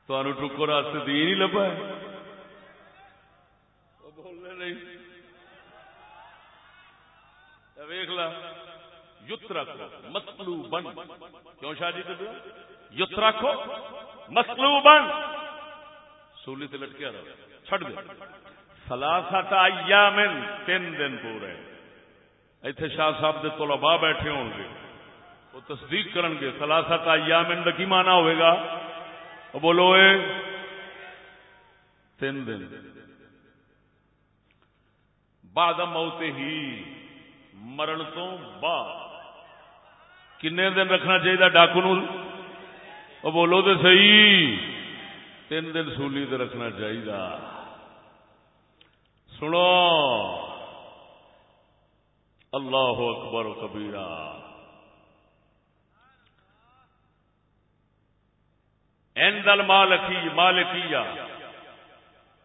تمہوں ٹکر واسطے دی نہیں لبا ہے بولنے نہیں ویخ لا یت مسلو بن کیوں شاہ جی یت رکھو مسلو بن سولی تے لٹکیا رہو چھڑ دے سلاسات ایامن تین دن پورے ایتھے شاہ صاحب دے طلباء بیٹھے ہوں گے وہ تصدیق کرن گے سلاسات ایامن دا کی معنی ہوئے گا بولو اے تین دن بعد موت ہی مرن تو بعد کنے دن رکھنا چاہیے ڈاکو نو بولو تو صحیح تین دن سولی تے رکھنا چاہیے سنو اللہ اکبر و کبیرہ۔ دل مالکی مالکیا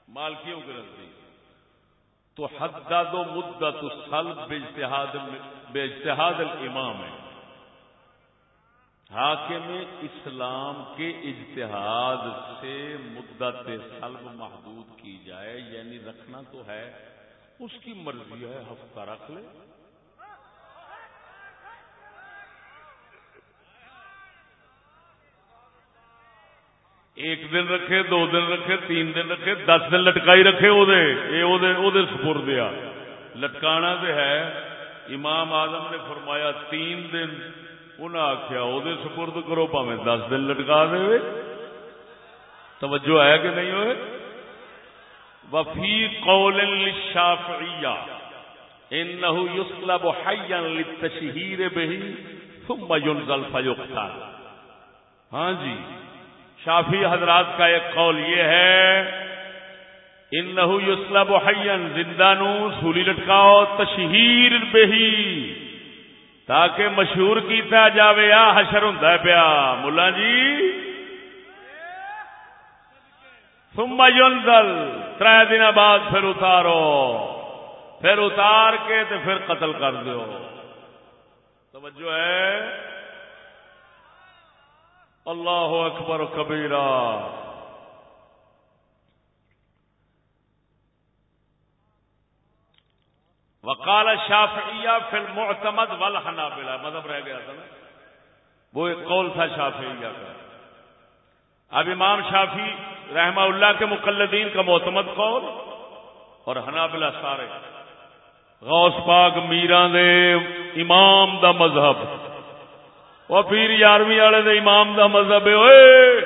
مالکیوں کے نزدیک۔ تو حداد و مدت سلب بے اجتہاد بے الامام ہے۔ حاکم اسلام کے اجتہاد سے مدت سلب محدود کی جائے یعنی رکھنا تو ہے، اس کی مرضی ہے ہفتہ رکھ لے۔ ایک دن رکھے، دو دن رکھے، تین دن رکھے، دس دن لٹکائی رکھے سپر دیا۔ لٹکانا تو ہے، امام آدم نے فرمایا تین دن۔ انہیں آخیا وہ سپرد کرو پاوے دس دن لٹکا دے توجہ ہے کہ نہیں ہوئے؟ وفی قول شافعیہ انه يسلب حيا للتشهير به ثم ينزل فيقتل ہاں جی۔ شافی حضرات کا ایک قول یہ ہے ان نحو یوسلب حین زندہ نو سولی لٹکاؤ، تشہیر بہی، تاکہ مشہور کیتا جاوے، آ حشر ہوں پیا۔ ملا جی؟ ثم ينزل تر دن بعد پھر اتارو۔ پھر اتار کے تو پھر قتل کر دو توجہ ہے۔ اللہ اکبر کبیرہ۔ وکال شافعیہ فی المعتمد والحنابلہ۔ مذہب رہ گیا تھا نا۔ وہ ایک قول تھا شافعیہ کا۔ اب امام شافی رحمہ اللہ کے مقلدین کا معتمد قول اور حنابلہ سارے۔ غوث پاک میران دے امام دا مذہب۔ وہ پیر یارویں والے دے امام دا مذہب ہوئے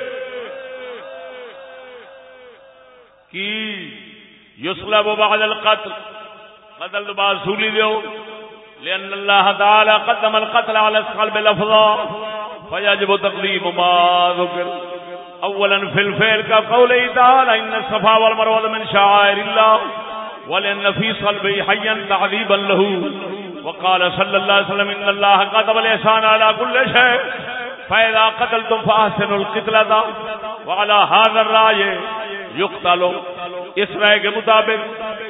کی؟ یسلا بعد القتل۔ قتل تو بعد سولی دیو۔ لأن الله تعالى قدم القتل على القلب لفظا فيجب تقديم ما ذكر اولا في الفعل كقوله تعالى ان الصفا والمروه من شعائر الله ولان في صلبه حيا تعذيبا له وقال صلى الله عليه وسلم ان الله كتب الاحسان على كل شيء فاذا قتلتم فاحسنوا القتل وعلى هذا الراي يقتل. اس رائے کے مطابق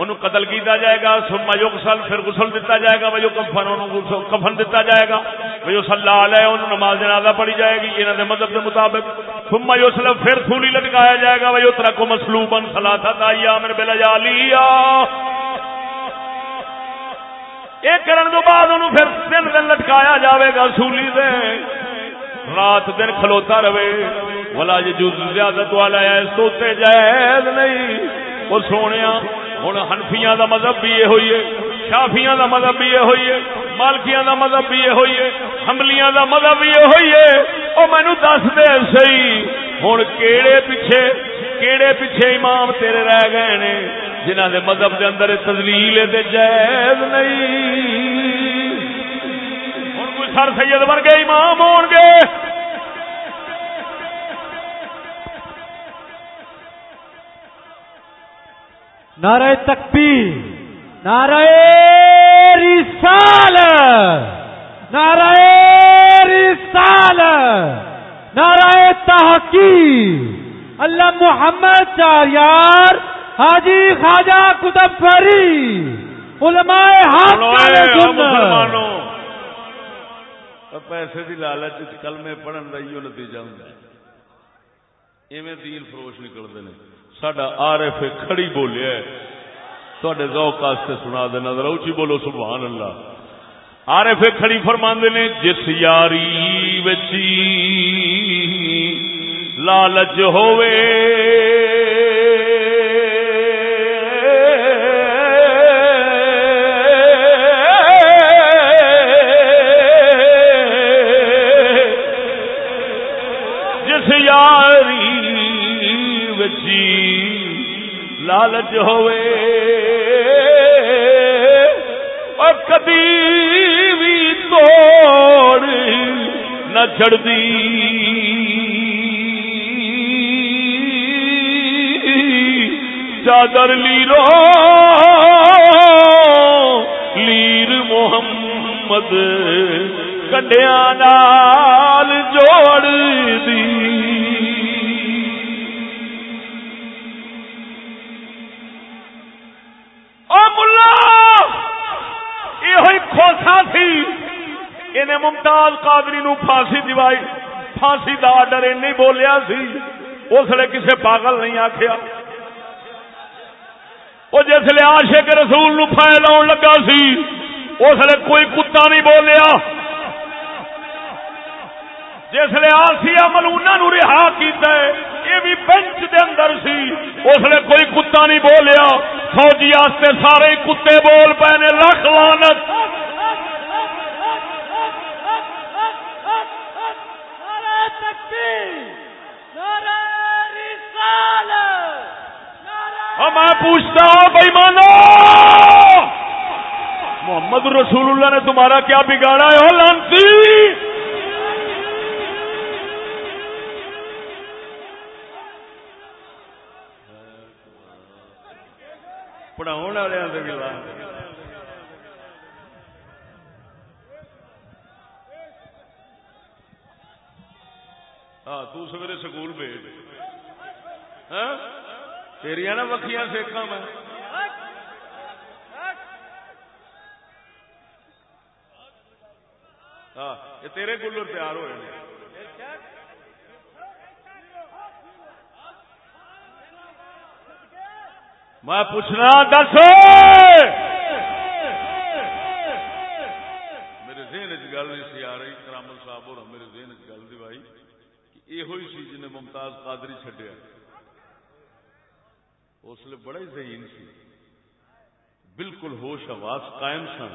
انہوں قتل کیتا جائے گا، ثم یغسل پھر غسل دیتا جائے گا وہ کفن انہوں کفن دیتا جائے گا وہ صلی علیہ انہوں نماز جنازہ پڑھی جائے گی، انہوں نے مذہب کے مطابق. ثم یغسل پھر تھولی لٹکایا جائے گا وہ ترک مسلوبا ثلاثه ایام بلا جالیا یہ کرن تو بعد انہوں پھر تین دن لٹکایا جاوے گا سولی دے۔ رات دن کھلوتا رہے۔ ولا جی زیادت والا ہے سوتے جائز نہیں۔ وہ سونے ہوں ہنفیاں دا مذہب بھی یہ ہوئی ہے، شافیاں دا مذہب بھی یہ ہوئی ہے، مالکیاں دا مذہب بھی یہ ہوئی ہے، حملیاں دا مذہب بھی یہ ہوئی ہے۔ وہ مینو دس دے سی ہوں کیڑے پیچھے کیڑے پیچھے امام تیرے رہ گئے نے جنہ دے مذہب دے اندر تدلیل دے جائز نہیں۔ ہوں کوئی سر سید ورگے امام ہو گے؟ نعرہ تکبیر، نعرہ رسال نعرہ رسال نعرہ تحقیق۔ اللہ محمد چار یار حاجی خواجہ کتب فری علماء مسلمانوں۔ پیسے دی لالچ کلمے پڑھن کا یہ نتیجہ ہوں ایویں دین فروش نکلتے ہیں سڈا آر ایف کھڑی بولیا تے ذوق واسطے سنا دینا ذرا اچھی بولو سبحان اللہ۔ آر ایف کھڑی فرماندے نے جس یاری بچی لالچ ہو جس یاری ہوئے لالچ ہوئے۔ اور کبھی بھی توڑ نہ چڑھتی چادر لیرو لیر محمد کنڈیا نال جوڑ دی۔ کھوسا سی۔ انہیں ممتاز قادری نو پھانسی دیوائی پھانسی دا آڈر نہیں بولیا سی۔ اس لیے کسے پاگل نہیں آخیا وہ جس لیے آشے رسول نو پھیلاؤ لگا سی، اس لیے کوئی کتا نہیں بولیا۔ جس لیے آسیا ملونا نو رہا کیتا ہے، یہ بھی بینچ دے اندر سی۔ اس لیے کوئی کتا نہیں بولیا۔ فوجی آستے سارے کتے بول پے نے، لکھ لانت نعرہ رسالت۔ اور میں پوچھتا ہوں بھائی مانو محمد رسول اللہ نے تمہارا کیا بگاڑا ہے لانتی! پڑھاؤ والے گلا ہاں تیرے سکول بھیج۔ ہاں؟ تیریا نا وکیاں سیکھا میں۔ ہاں یہ تیرے کولر تیار ہوئے میں پوچھنا دس میرے ذہن چ گل نہیں سی آ رہی، کرامل صاحب ہو میرے ذہن چ گل دی بھائی یہ سی جنہیں ممتاز قادری چڈیا اس لیے بڑا ہی ذہین سی بالکل ہوش آواز قائم سن۔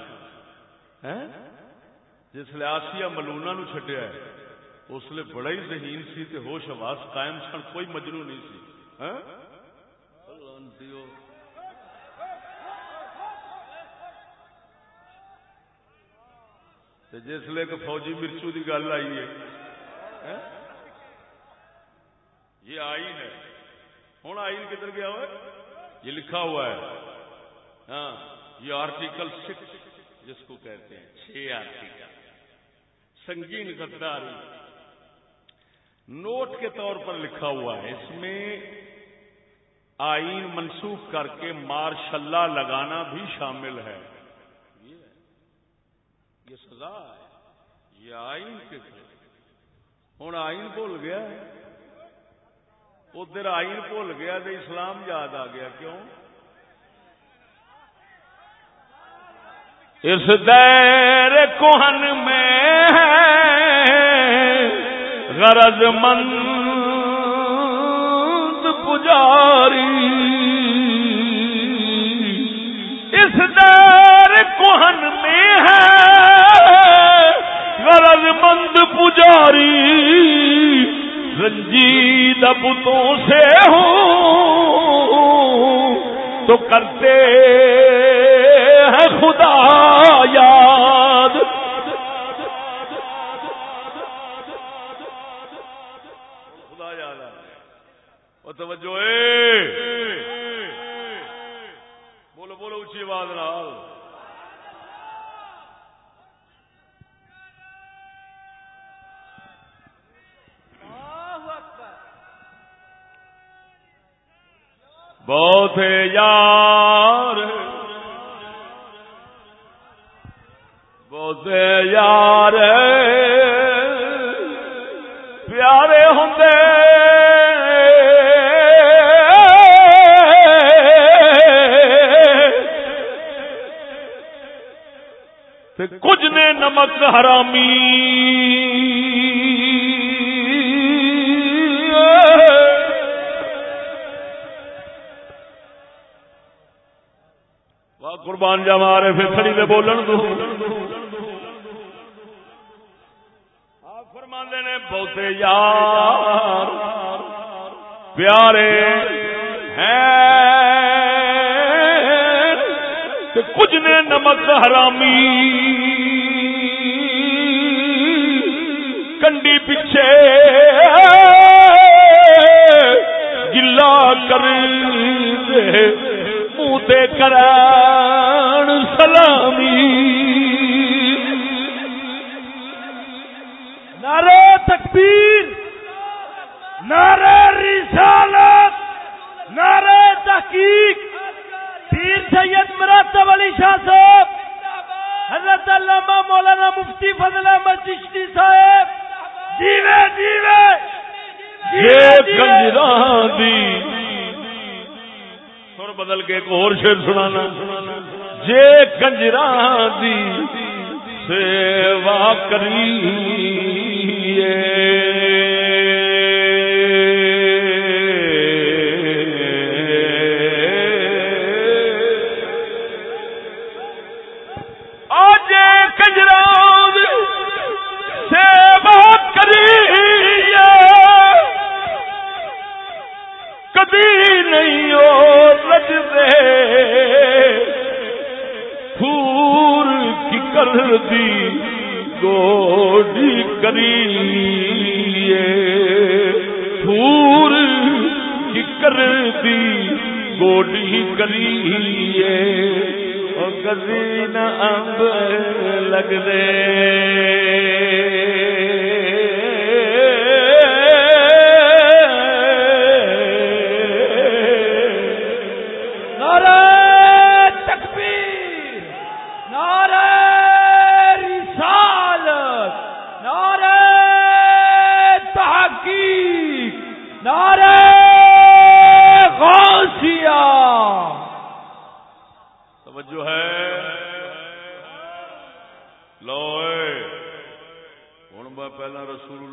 جس لیے آسیا ملونا نو چڈیا اس لیے بڑا ہی ذہین سی تے ہوش آواز قائم سن۔ کوئی مجنو نہیں سی۔ جس لے کہ فوجی مرچو کی گل آئی ہے؟ یہ آئین ہے۔ ہوں آئین کدھر گیا ہوا یہ لکھا ہوا ہے۔ ہاں یہ آرٹیکل سکس جس کو کہتے ہیں، چھ آرٹیکل سنگین غداری۔ نوٹ کے طور پر لکھا ہوا ہے، اس میں آئین منسوخ کر کے مارشل لگانا بھی شامل ہے۔ یہ سزا ہے۔ یہ آئین کے ہوں آئین بھول گیا ہے۔ ادھر آئین بھول گیا تو اسلام یاد آ گیا، کیوں؟ اس دیر کوہن میں غرض مند پجاری۔ اس دیر کوہن میں ہے غرض مند پجاری۔ رنجید بتوں سے ہوں تو کرتے ہیں خدا یاد۔ خدا یاد توجہ بولو بولو، اونچی آواز نال۔ بہت یار۔ بہت یار۔ پیارے ہوں کچھ نے نمک حرامی۔ قربان جا مارے، پھر کھڑی دے بولن دو فرماندے نے، بہتے یار، پیارے ہیں کچھ نے نمک حرامی۔ کنڈی پیچھے گلا کر منہ کر علی شاہ صاحب حضرت علامہ مولانا مفتی فضل احمد چشتی صاحب۔ جیوے جیوے یہ کنجران دی۔ سر بدل کے ایک اور شیر سنانا۔ جے کنجران دی۔ سیوا کریے۔ کبھی نہیں ہو رجدے پھور کی کر دی گوڈی کریے۔ پھور کی کر دی گوڈی کریے۔ او نہ امب لگ دے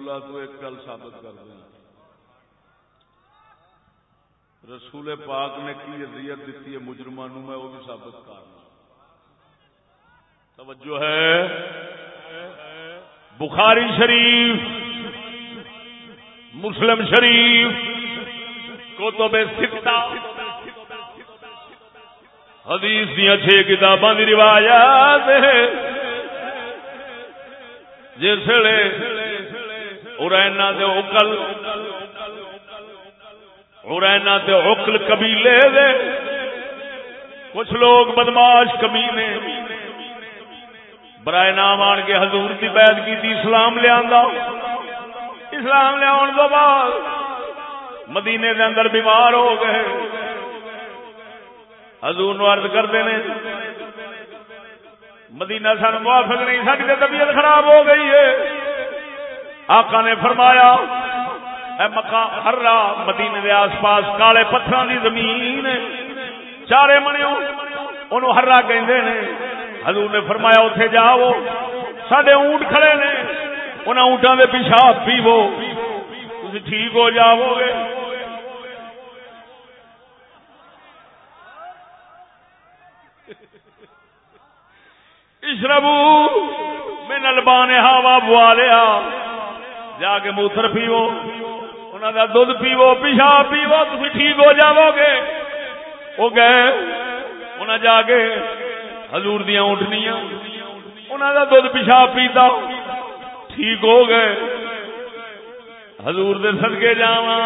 رسول اللہ کو ایک گل ثابت کر دوں رسول پاک نے کی اذیت دیتی ہے مجرمان میں وہ بھی ثابت کرنا توجہ ہے۔ بخاری شریف، مسلم شریف کوتب سکتا حدیث دیا چھ کتاباں کی روایات جس ارینا دے اکل ارینا دے اکل قبیلے دے۔ کچھ لوگ بدماش کمینے برائے نام آن کے حضور کی بیعت کی تھی اسلام لیا اسلام لیا تو بعد مدینے دے اندر بیمار ہو گئے۔ حضور نو عرض کرتے ہیں مدینہ سن موافق نہیں سکتے طبیعت خراب ہو گئی ہے۔ آقا نے فرمایا، اے مکان ہر مدینے دے آس پاس کالے پتھر دی زمین چارے منیو انہوں ہرا کہندے نے۔ حضور نے فرمایا اتے جاؤ سڈے اونٹ کھڑے نے۔ انہوں اونٹاں دے پیشاب پیو۔ تھی ٹھیک ہو جاؤ گے۔ اشربو، میں نلبان ہوا بوا لیا۔ جا کے موتر پیو انہوں کا دھد پیو پیشاب پیو تھی ٹھیک ہو جاؤ گے وہ گئے انہیں جا کے حضور دیا اونٹنیا انہوں کا دھد پیشاب پیتا ٹھیک ہو گئے حضور دے سدکے جاوا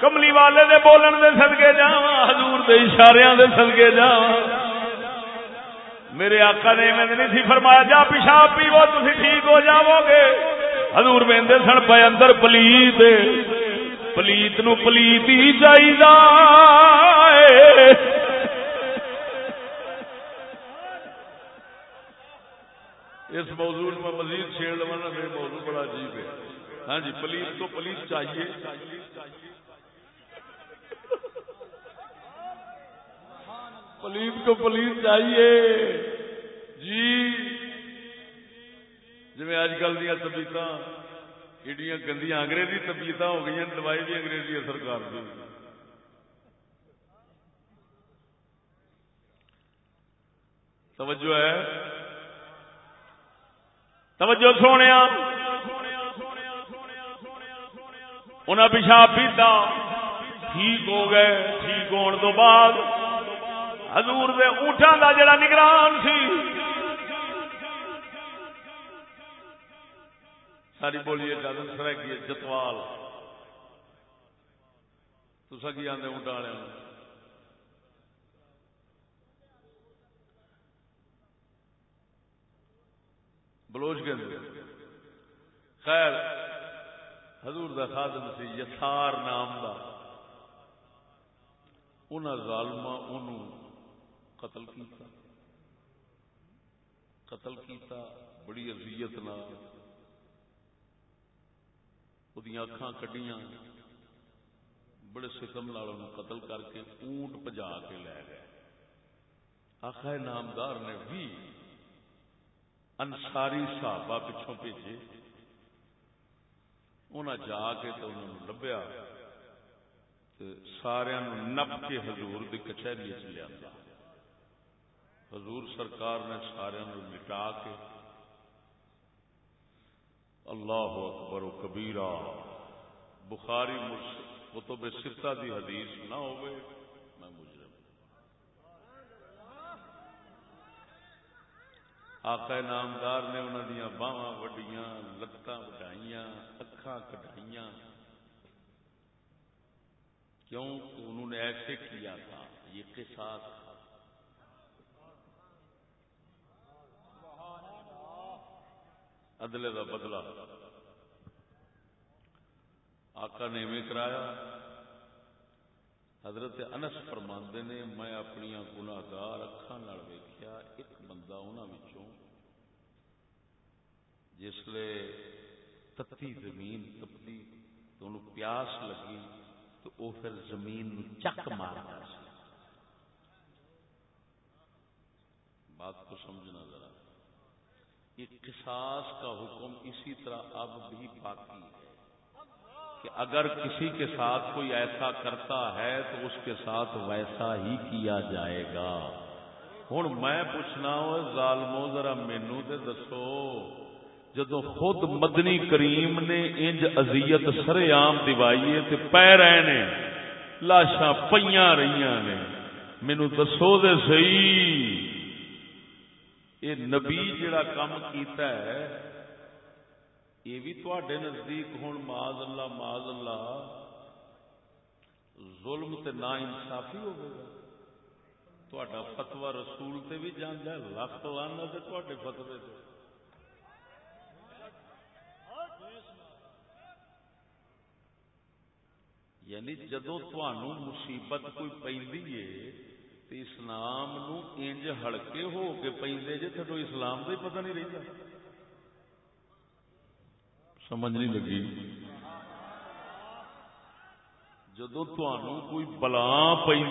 کملی والے دے بولن دے سدکے جاوا حضور دے اشاریاں دے سدکے جاوا میرے آقا نے میں نہیں سی فرمایا جا پیشاب پیو تھی ٹھیک ہو جاؤ گے حضور میں سن پے اندر پلیت پلیت نو پلیت ہی چاہیے اس موضوع میں مزید چھیڑ لوا میرے موضوع بڑا عجیب ہے۔ ہاں جی پلیت تو پلیت چاہیے۔ پلیت کو پلیت چاہیے۔ جی۔ جی اج کل دیا طبیعت ایڈیاں گندیاں انگریزی طبیعت ہو گئی دوائی بھی انگریزی اثر کر دی۔ توجہ ہے؟ توجہ سونے انہیں پیشاب پیتا، ٹھیک ہو گئے، ٹھیک ہونے تو بعد، حضور دے اونٹاں دا جڑا نگران سی ساری بولیے گل سرگی جتوال۔ تسا کی آدھے اونٹ والے بلوچ کے خیر، حضور دا خادم سی یسار نام دا۔ انہاں ظالما انہوں قتل کیتا۔ قتل کیتا، بڑی اذیت نال۔ اکھاں کڈیاں بڑے ستم نال قتل کر کے اونٹ پجا کے لے گئے آخا نامدار نے بھی انساری صحابہ پچھوں بھیجے انہیں جا کے تو انہوں نے لبیا سارا نپ کے حضور کی کچہری چ لیا حضور سرکار نے سارا لٹا کے اللہ اکبر و کبیرہ۔ بخاری کتب ستا دی حدیث نہ ہوئے، میں مجرم آقا نامدار نے انہوں دیا باواں وڈیاں، لتاں وڈائیاں، اکھاں کٹائیاں کیوں؟ کہ انہوں نے ایسے کیا تھا؟ یہ قصاص تھا ادلے کا بدلا آقا نے میں کرایا، حضرت انس فرماندے نے، میں اپنی گناگار اکھان ویکیا ایک بندہ انہوں جسے تتی زمین تپتی، تو انہوں پیاس لگی، تو وہ پھر زمین چک مارتا بات کو سمجھنا ذرا۔ قصاص کا حکم اسی طرح اب بھی باقی ہے کہ اگر کسی کے ساتھ کوئی ایسا کرتا ہے تو اس کے ساتھ ویسا ہی کیا جائے گا۔ ہوں میں پوچھنا ظالمو، ذرا مینو تو دسو جدو خود مدنی کریم نے انج ازیت سر عام دیوائیے تے پی رہے نے لاشاں پہ رہی نے مینو دسو دے سی یہ نبی جڑا کام کیتا ہے، یہ بھی تھوڑے نزدیک ہوں ماض اللہ ماض اللہ، ظلم تے نا انصافی ہوگا تھوڑا فتوا رسول تے بھی جانا لکھ لانا تے تھوڑے فتوے سے یعنی جدو تھانوں مصیبت کوئی پی اسلام نو انج ہڑکے ہو کے پہ جی تھو اسلام کا ہی پتہ نہیں رہتا سمجھ نہیں لگی جدو کوئی بلا پی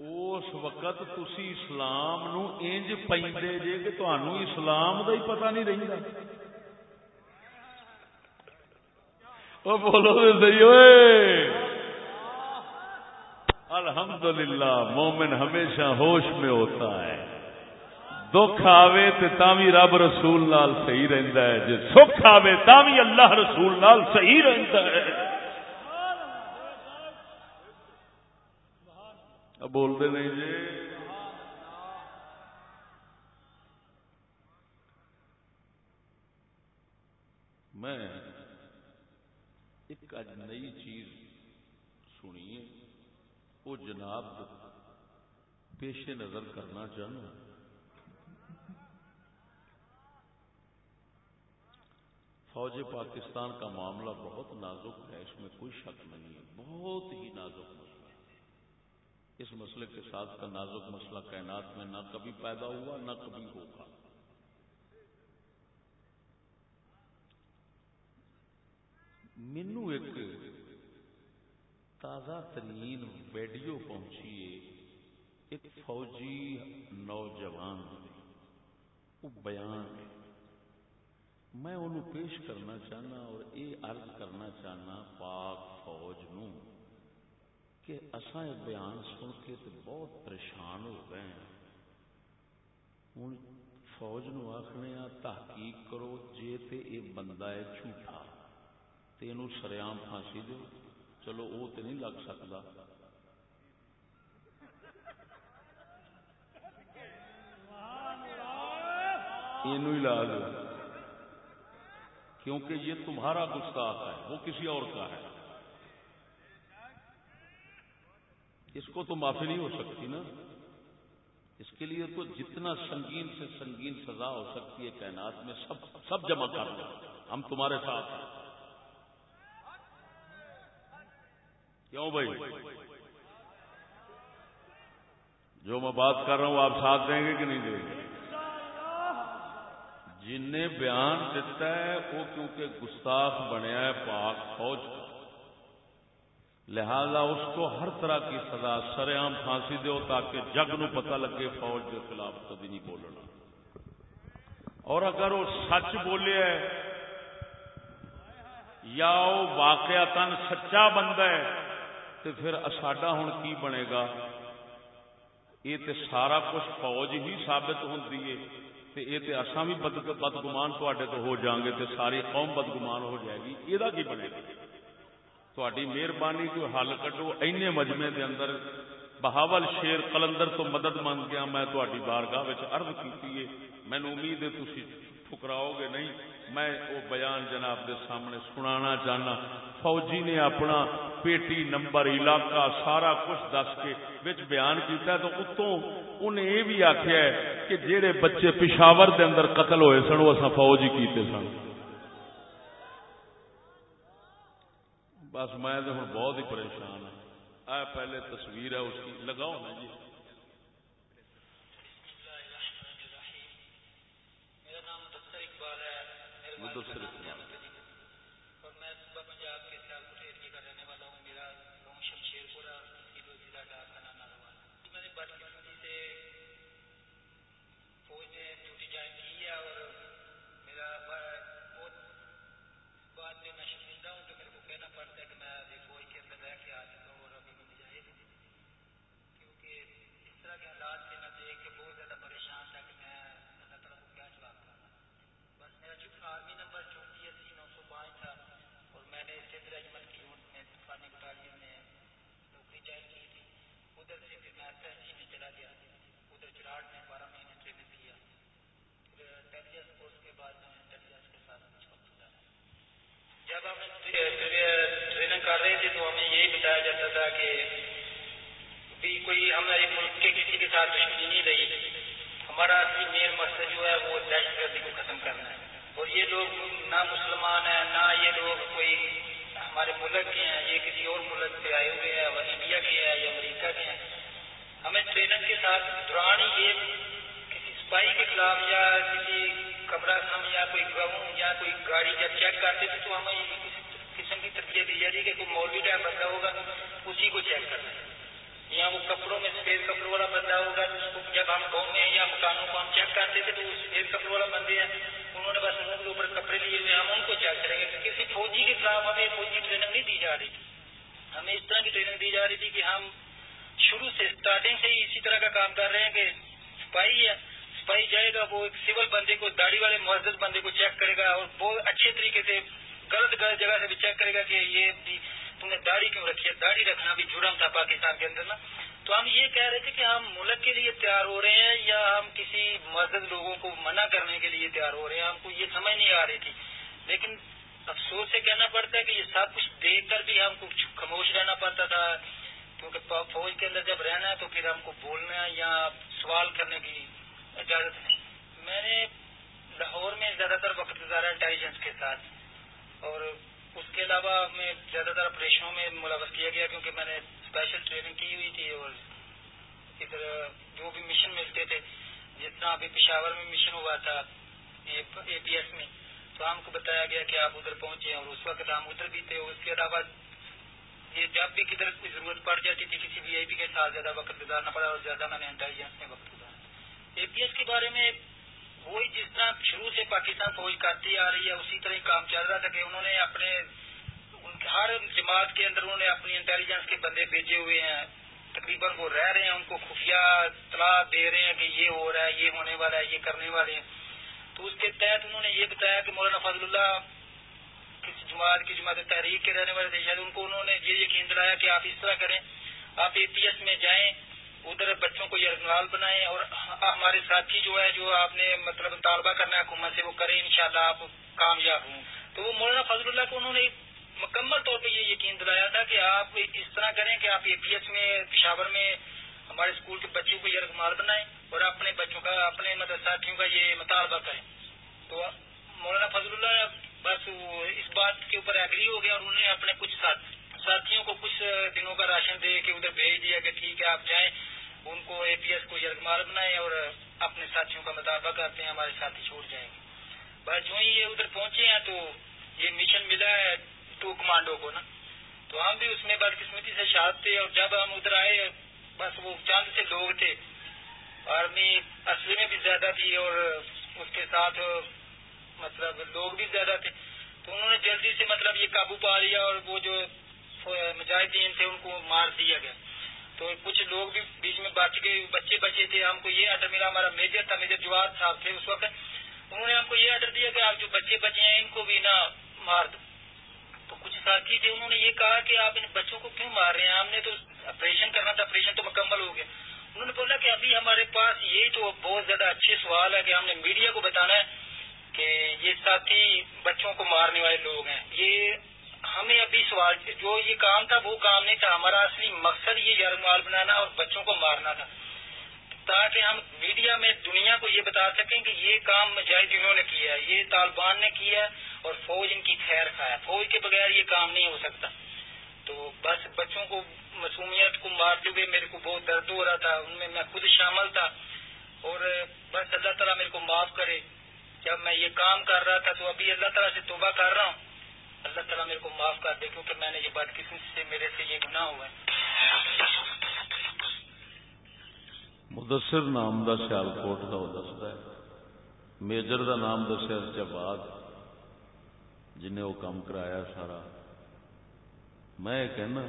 اس وقت تسی اسلام نو انج پے جے کہ تنوع اسلام کا ہی پتہ نہیں رہتا وہ بولو صحیح ہوئے الحمدللہ، مومن ہمیشہ ہوش میں ہوتا ہے۔ دکھ آوے تے تاوی رب رسول نال صحیح رہندا ہے۔ جے سکھ آوے تاوی اللہ رسول نال صحیح رہندا ہے۔ اب بول دے نہیں جی۔ میں ایک نئی چیز وہ جناب پیش نظر کرنا چاہوں فوج پاکستان کا معاملہ بہت نازک ہے، اس میں کوئی شک نہیں ہے۔ بہت ہی نازک مسئلہ ہے۔ اس مسئلے کے ساتھ کا نازک مسئلہ کائنات میں نہ کبھی پیدا ہوا، نہ کبھی ہوگا۔ مینو ایک تازہ ترین ویڈیو پہنچی ہے ایک فوجی نوجوان وہ بیان ہے۔ میں انہوں پیش کرنا چاہنا اور یہ عرض کرنا چاہنا پاک فوج نو کہ اساں یہ بیان سن کے تو بہت پریشان ہو گئے ہیں۔ ہوں، فوج نو آخنے تحقیق کرو، جے تے اے بندہ ہے جھوٹا، تے اینو سریام پھانسی دو چلو وہ تو نہیں لگ سکتا۔ یہ لا دو کیونکہ یہ تمہارا گستاخ ہے، وہ کسی اور کا ہے۔ اس کو تو معافی نہیں ہو سکتی نا۔ اس کے لیے تو جتنا سنگین سے سنگین سزا ہو سکتی ہے کائنات میں، سب سب جمع کر دو ہم تمہارے ساتھ ہیں۔ کیوں بھائی؟ جو میں بات کر رہا ہوں آپ ساتھ دیں گے کہ نہیں دیں گے؟ جن نے بیان دیتا ہے وہ کیونکہ گستاخ بنیا ہے، پاک فوج کا۔ لہذا اس کو ہر طرح کی سزا سر عام پھانسی دو تاکہ جگ نو پتہ لگے فوج کے خلاف کبھی نہیں بولنا۔ اور اگر وہ سچ بولے یا وہ واقع تن سچا بندہ ہے تو پھر ساڈا ہوں کی بنے گا یہ تو سارا کچھ فوج ہی ثابت ہوتی ہے یہ اصا بھی بدگمان تے تو ہو جاؤں گے تو ساری قوم بدگمان ہو جائے گی۔ یہ کی بنے گا تاری مہربانی کوئی حل کٹو این مجمے دے اندر بہاول شیر کلندر تو مدد منگ گیا میں تاری بارگاہ ارد کی مینو امید ہے تھی ٹھکراؤ گے نہیں۔ میں وہ بیان جناب دے سامنے سنانا چاہنا۔ فوجی نے اپنا پیٹی نمبر، علاقہ سارا کچھ دس کے بچ بیان کیتا تو اتوں انہیں یہ بھی آخیا ہے کہ جہے بچے پشاور دے اندر قتل ہوئے سن، وہ فوج ہی کیتے سن۔ بس میں تو ہوں بہت ہی پریشان ہوں پہلے تصویر ہے، اس کی لگاؤ نا جی۔ مدثر ادھر سے پھر میں ایس جی میں چلا گیا۔ ادھر چراٹ میں بارہ مہینے ٹریننگ کیا۔ پھر ٹیلیس کورس کے بعد میں نے ٹیلیس کے ساتھ کچھ وقت گزارا جب ہم ٹریننگ کر رہے تھے تو ہمیں یہی بتایا جاتا تھا کہ بھی کوئی ہمارے ملک کے کسی کے ساتھ دشمنی نہیں رہی۔ ہمارا اصلی مین مقصد جو ہے وہ دہشت گردی کو ختم کرنا ہے۔ اور یہ لوگ نہ مسلمان ہیں، نہ یہ لوگ کوئی ہمارے ملک کے ہیں، یہ کسی اور ملک سے آئے ہوئے ہیں وہ انڈیا کے ہیں، یا امریکہ کے ہیں۔ ہمیں ٹریننگ کے ساتھ دوران ہی یہ کسی سپاہی کے خلاف یا کسی کمرہ خم یا کوئی گاؤں یا کوئی گاڑی جب چیک کرتے تھے تو ہمیں قسم کی تربیت دی جاتی کہ کوئی مولوی ٹائم بندہ ہوگا، اسی کو چیک کرنا ہے۔ یا وہ کپڑوں میں سفید کپڑوں والا بندہ ہوگا اس کو جب ہم گاؤں میں یا مکانوں کو ہم چیک کرتے تھے تو وہ سفید کپڑوں والا بندے ہیں۔ انہوں نے بس منہ کے اوپر کپڑے لیے ہوئے ہم ان کو چیک کریں گے کسی فوجی کے خلاف ہمیں فوجی ٹریننگ نہیں دی جا رہی تھی۔ ہمیں اس طرح کی ٹریننگ دی جا رہی تھی کہ ہم شروع سے اسٹارٹنگ سے ہی اسی طرح کا کام کر رہے ہیں کہ سپاہی ہے، سپاہی جائے گا، وہ ایک سول بندے کو، داڑھی والے معزز بندے کو چیک کرے گا اور بہت اچھے طریقے سے غلط غلط جگہ سے بھی چیک کرے گا کہ یہ تم نے داڑھی کیوں رکھی ہے؟ داڑھی رکھنا بھی جرم تھا پاکستان کے اندر نا۔ تو ہم یہ کہہ رہے تھے کہ ہم ملک کے لیے تیار ہو رہے ہیں یا ہم کسی مسجد لوگوں کو منع کرنے کے لیے تیار ہو رہے ہیں؟ ہم کو یہ سمجھ نہیں آ رہی تھی۔ لیکن افسوس سے کہنا پڑتا ہے کہ یہ سب کچھ دیکھ کر بھی ہم کو خاموش رہنا پڑتا تھا۔ کیونکہ فوج کے اندر جب رہنا ہے تو پھر ہم کو بولنا یا سوال کرنے کی اجازت نہیں۔ میں نے لاہور میں زیادہ تر وقت گزارا انٹیلیجنس کے ساتھ۔ اور اس کے علاوہ ہمیں زیادہ تر آپریشنوں میں ملوث کیا گیا کیونکہ میں نے اسپیشل ٹریننگ کی ہوئی تھی اور ادھر جو بھی مشن ملتے تھے جس طرح ابھی پشاور میں مشن ہوا تھا اے پی ایس میں، تو ہم کو بتایا گیا کہ آپ ادھر پہنچے اور اس وقت ہم ادھر بھی تھے، اس کے علاوہ یہ جب بھی کدھر کوئی ضرورت پڑ جاتی تھی کسی بھی اے پی کے ساتھ، زیادہ وقت گزارنا پڑا اور زیادہ میں نے انٹیلیجنس میں وقت گزارا۔ اے پی ایس کے بارے میں وہی جس طرح شروع سے پاکستان فوج کرتی آ رہی ہے، اسی طرح کام چل رہا تھا کہ انہوں نے اپنے ہر جماعت کے اندر انہوں نے اپنی انٹیلیجنس کے بندے بھیجے ہوئے ہیں۔ تقریباً وہ رہ رہے ہیں، ان کو خفیہ اطلاع دے رہے ہیں کہ یہ ہو رہا ہے، یہ ہونے والا ہے، یہ کرنے والے ہیں۔ تو اس کے تحت انہوں نے یہ بتایا کہ مولانا فضل اللہ کس جماعت کی جماعت تحریک کے رہنے والے تھے۔ شاید ان کو انہوں نے یہ یقین دلایا کہ آپ اس طرح کریں، آپ اے پی ایس میں جائیں، ادھر بچوں کو یرغمال بنائیں اور ہمارے ساتھی جو ہے جو آپ نے مطلب طالبہ کرنا ہے حکومت سے، وہ کریں، انشاءاللہ آپ کامیاب ہوں۔ تو وہ مولانا فضل اللہ کو انہوں نے مکمل طور پہ یہ یقین دلایا تھا کہ آپ اس طرح کریں کہ آپ اے پی ایس میں، پشاور میں ہمارے اسکول کے بچوں کو یہ یرغمال بنائیں اور اپنے بچوں کا، اپنے مطلب ساتھیوں کا یہ مطالبہ کریں۔ تو مولانا فضل اللہ بس اس بات کے اوپر ایگری ہو گیا اور انہوں نے اپنے کچھ ساتھیوں کو کچھ دنوں کا راشن دے کے ادھر بھیج دیا کہ ٹھیک ہے، آپ جائیں، ان کو اے پی ایس کو یرغمال بنائیں اور اپنے ساتھیوں کا مطالبہ کرتے ہیں، ہمارے ساتھی چھوڑ جائیں گے۔ بس جو ہی یہ ادھر پہنچے ہیں تو یہ مشن ملا ہے۔ ٹو کمانڈو کو نا۔ تو ہم بھی اس میں بدقسمتی سے شاد تھے اور جب ہم ادھر آئے، بس وہ چند سے لوگ تھے۔ آرمی اصلی میں بھی زیادہ تھی اور اس کے ساتھ مطلب لوگ بھی زیادہ تھے۔ تو انہوں نے جلدی سے مطلب یہ قابو پا لیا اور وہ جو مجاہدین تھے، ان کو مار دیا گیا۔ تو کچھ لوگ بھی بیچ میں بچ گئے، بچے بچے تھے۔ ہم کو یہ آرڈر ملا، ہمارا میجر تھا، میجر جواد صاحب تھے اس وقت۔ انہوں نے ہم کو یہ آرڈر دیا کہ آپ جو بچے بچے ہیں، ان کو بھی نہ مار دو۔ تو کچھ ساتھی تھے انہوں نے یہ کہا کہ آپ ان بچوں کو کیوں مار رہے ہیں؟ ہم نے تو آپریشن کرنا تھا آپریشن تو مکمل ہو گیا۔ انہوں نے بولا کہ ابھی ہمارے پاس یہی تو بہت زیادہ اچھے سوال ہے کہ ہم نے میڈیا کو بتانا ہے کہ یہ ساتھی بچوں کو مارنے والے لوگ ہیں۔ یہ ہمیں ابھی سوال، جو یہ کام تھا، وہ کام نہیں تھا۔ ہمارا اصلی مقصد یہ یرغمال بنانا اور بچوں کو مارنا تھا۔ تاکہ ہم میڈیا میں دنیا کو یہ بتا سکیں کہ یہ کام مجاہدینوں نے کیا ہے، یہ طالبان نے کیا ہے۔ اور فوج ان کی خیر کھایا فوج کے بغیر یہ کام نہیں ہو سکتا۔ تو بس بچوں کو معصومیت کو مارتے ہوئے میرے کو بہت درد ہو رہا تھا، ان میں میں خود شامل تھا۔ اور بس اللہ تعالیٰ میرے کو معاف کرے۔ جب میں یہ کام کر رہا تھا تو ابھی اللہ تعالیٰ سے توبہ کر رہا ہوں۔ اللہ تعالیٰ میرے کو معاف کر دے، کیونکہ میں نے یہ بات کسی سے، میرے سے یہ گناہ ہوا ہے۔ مدثر نام دا سیال کوٹ کا وہ دستا ہے۔ میجر دا نام دسیا جواد جنہیں وہ کام کرایا سارا۔ میں کہنا،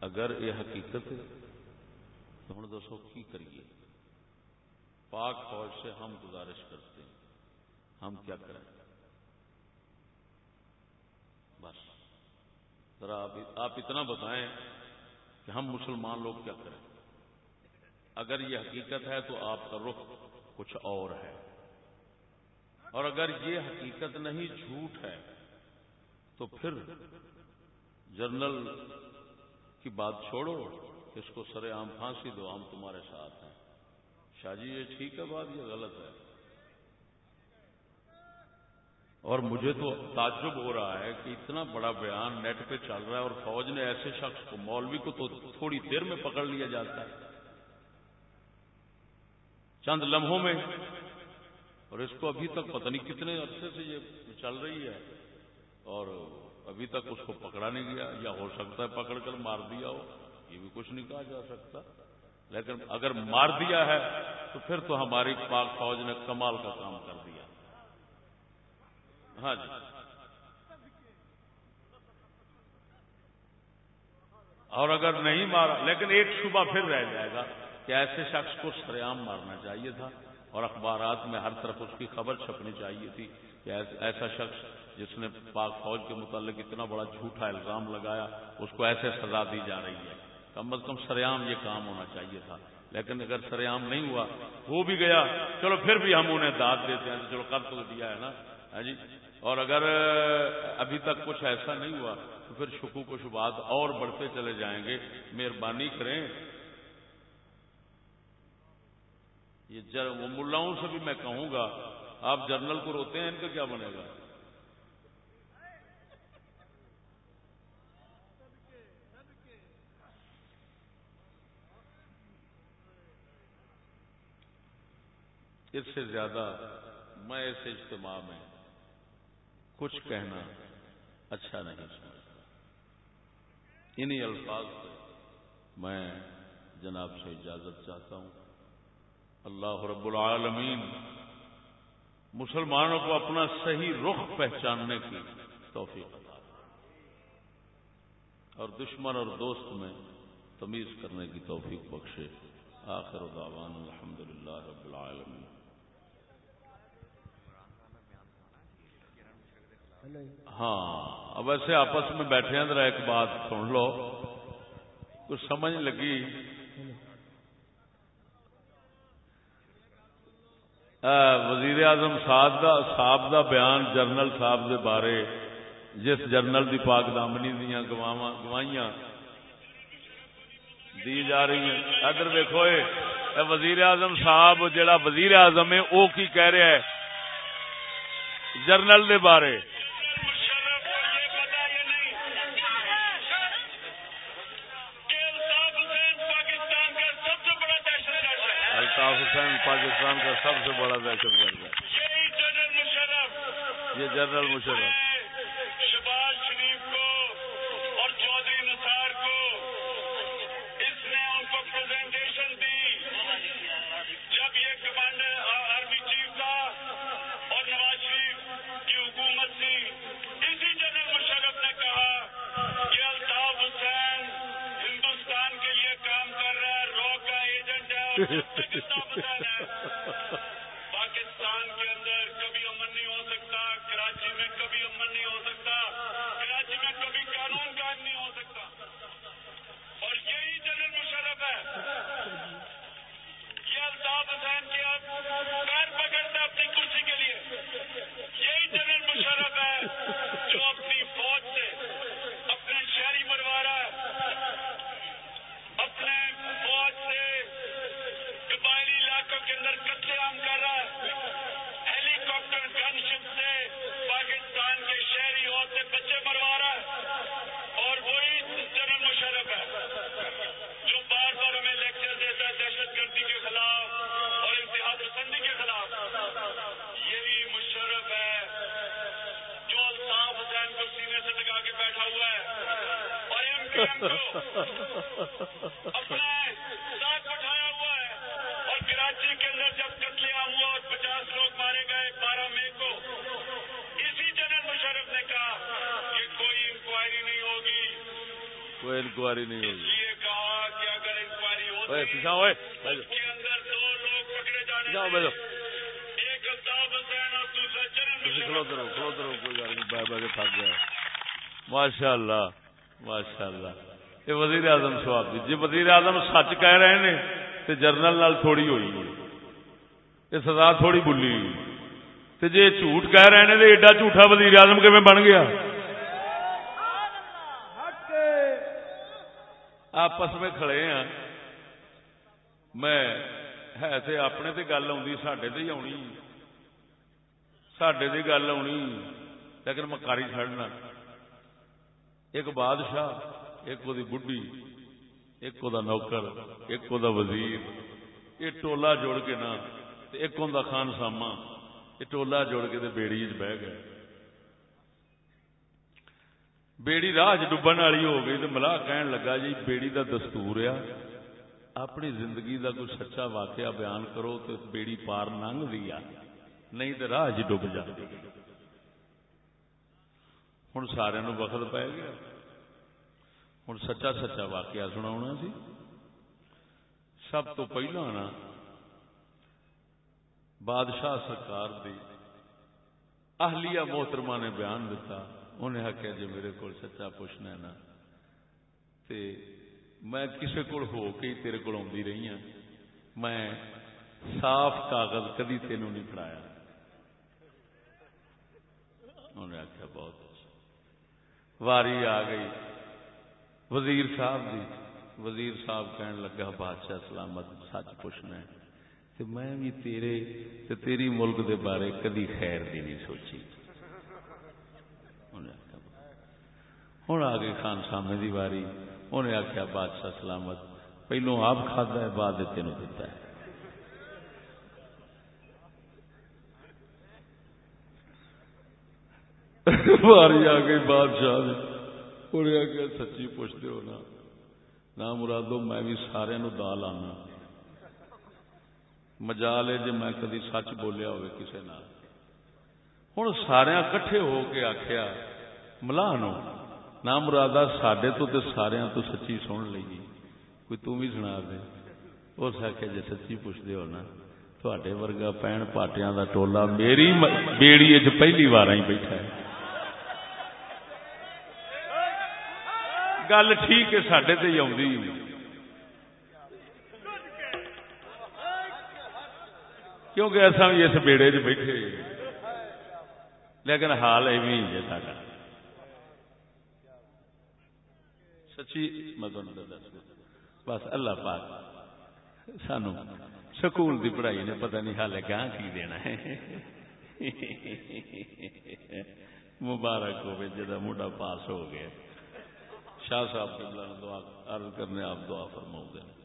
اگر یہ حقیقت ہے، تو ہوں دسو کی کریے؟ پاک فوج سے ہم گزارش کرتے ہیں۔ ہم کیا کریں؟ بس۔ ذرا آپ اتنا بتائیں کہ ہم مسلمان لوگ کیا کریں؟ اگر یہ حقیقت ہے تو آپ کا رخ کچھ اور ہے۔ اور اگر یہ حقیقت نہیں جھوٹ ہے، تو پھر جنرل کی بات چھوڑو، اس کو سر عام پھانسی دو، ہم تمہارے ساتھ ہیں۔ شاہ جی یہ ٹھیک ہے بات، یہ غلط ہے۔ اور مجھے تو تعجب ہو رہا ہے کہ اتنا بڑا بیان نیٹ پہ چل رہا ہے اور فوج نے ایسے شخص کو، مولوی کو تو تھوڑی دیر میں پکڑ لیا جاتا ہے۔ چند لمحوں میں اور اس کو ابھی تک پتہ نہیں کتنے عرصے سے یہ چل رہی ہے اور ابھی تک اس کو پکڑا نہیں گیا یا ہو سکتا ہے پکڑ کر مار دیا ہو، یہ بھی کچھ نہیں کہا جا سکتا۔ لیکن اگر مار دیا ہے تو پھر تو ہماری پاک فوج نے کمال کا کام کر دیا۔ ہاں جی۔ اور اگر نہیں مارا، لیکن ایک صبح پھر رہ جائے گا کہ ایسے شخص کو سریام مارنا چاہیے تھا۔ اور اخبارات میں ہر طرف اس کی خبر چھپنی چاہیے تھی کہ ایسا شخص جس نے پاک فوج کے متعلق اتنا بڑا جھوٹا الزام لگایا، اس کو ایسے سزا دی جا رہی ہے۔ کم از کم سریام یہ کام ہونا چاہیے تھا۔ لیکن اگر سریام نہیں ہوا وہ بھی گیا، چلو پھر بھی ہم انہیں داد دیتے ہیں۔ چلو کر تو دیا ہے نا؟ ہاں جی؟ اور اگر ابھی تک کچھ ایسا نہیں ہوا، تو پھر شکو کو شبات اور بڑھتے چلے جائیں گے۔ مہربانی کریں یہ جر... وہ ملاؤں سے بھی میں کہوں گا، آپ جرنل کو روتے ہیں، ان کا کیا بنے گا؟ اس سے زیادہ میں اس اجتماع میں کچھ کہنا اچھا نہیں سمجھتا۔ انہی الفاظ سے میں جناب سے اجازت چاہتا ہوں۔ اللہ رب العالمین، مسلمانوں کو اپنا صحیح رخ پہچاننے کی توفیق عطا اور دشمن اور دوست میں تمیز کرنے کی توفیق بخشے۔ آخر دعوان الحمد للہ رب العالمین۔ ہاں اب ایسے آپس میں بیٹھے ہیں، ذرا ایک بات سن لو۔ کچھ سمجھ لگی۔ وزیر اعظم صاحب دا بیان جرنل صاحب دے بارے، جس جرنل دی پاک دامنی دیا گواہیاں دی جا رہی ہیں۔ ادھر دیکھو اے وزیر اعظم صاحب جڑا وزیر اعظم ہے وہ کی کہہ رہا ہے جرنل دے بارے۔ الطاف حسین پاکستان کا سب سے بڑا دہشت گرد ہے۔ یہ جنرل مشرف۔ ماشاء اللہ ماشاء اللہ یہ وزیر اعظم صاحب جی وزیر اعظم سچ کہہ رہے ہیں، تے جرنل نال تھوڑی ہوئی یہ سزا تھوڑی بلی تے جے جھوٹ کہہ رہے ہیں، تے ایڈا جھوٹا وزیر اعظم کیویں بن گیا؟ آپس میں کھڑے ہیں۔ میں ہے تے اپنے تے گل آؤں سڈے تے ہی آنی سڈے تے گل آنی لیکن میں کاری چڑنا ایک بادشاہ، ایک وہ بڈھی، ایک وہ نوکر، ایک وہ وزیر۔ یہ ٹولا جوڑ کے نا تے ایک ہوں خان ساما۔ یہ ٹولا جوڑ کے بیڑی چ بہ گئے۔ بیڑی راہ ڈبن والی ہو گئی تو ملا کہن لگا جی بیڑی دا دستور آ اپنی زندگی دا کوئی سچا واقعہ بیان کرو تو بیڑی پار لنگ دیا نہیں تو راہ چ ڈب جاتی ہوں سارے وقت پی گیا ہوں سچا سچا واقعہ سنا سی سب تو پہلا نا بادشاہ سرکار دی اہلیہ محترمہ نے بیان دیتا انہیں آخیا جی میرے کو سچا پوچھنا ہے نا تے میں کسے کول ہو کے ہی تیرے کول آدھی رہی ہوں میں صاف کاغذ کدی تینوں نہیں پڑھایا انہیں آخیا بہت واری آ گئی۔ وزیر صاحب دی، وزیر صاحب کہن لگا، بادشاہ سلامت، سچ پوچھنا ہے۔ تے میں بھی تیرے، تے تیری ملک دے بارے کدی خیر دی نہیں سوچی۔ ہوں آ گئی خان سامنے دی واری۔ انہیں آخیا بادشاہ سلامت، پہلو آپ کھادا ہے، بعد تینوں دیتا ہے۔ باری آ گئی بادشاہ نے انہیں آخیا سچی پوچھتے ہو نا نہ مرادو، میں بھی سارے نو دال آنا۔ مجال ہے جی میں کدی سچ بولیا ہوئے کسے نال۔ ہوں سارا کٹھے ہو کے آخیا ملا نو۔ نہ مرادا سڈے تو تے سارے تو سچی سن لی کوئی تم بھی سنا دے۔ اس آخیا جی سچی پوچھتے ہو نا تھوڑے ورگا پین پاٹیاں دا ٹولا میری بیڑی چ پہلی بار ہی بیٹھا ہے۔ گل ٹھیک ہے سڈے تے ہی کیونکہ ایسا بھی اس بیڑے چ بیٹھے۔ لیکن حال ایویں ہی ہے ساڈا۔ سچی میں دس بس اللہ پاک سانو سکول دی پڑھائی نے پتہ نہیں حال گاہ کی دینا ہے۔ مبارک ہو جا موڈا پاس ہو گیا۔ شاہ صاحب دعا عرض کرنے آپ دعا فرماؤ گے۔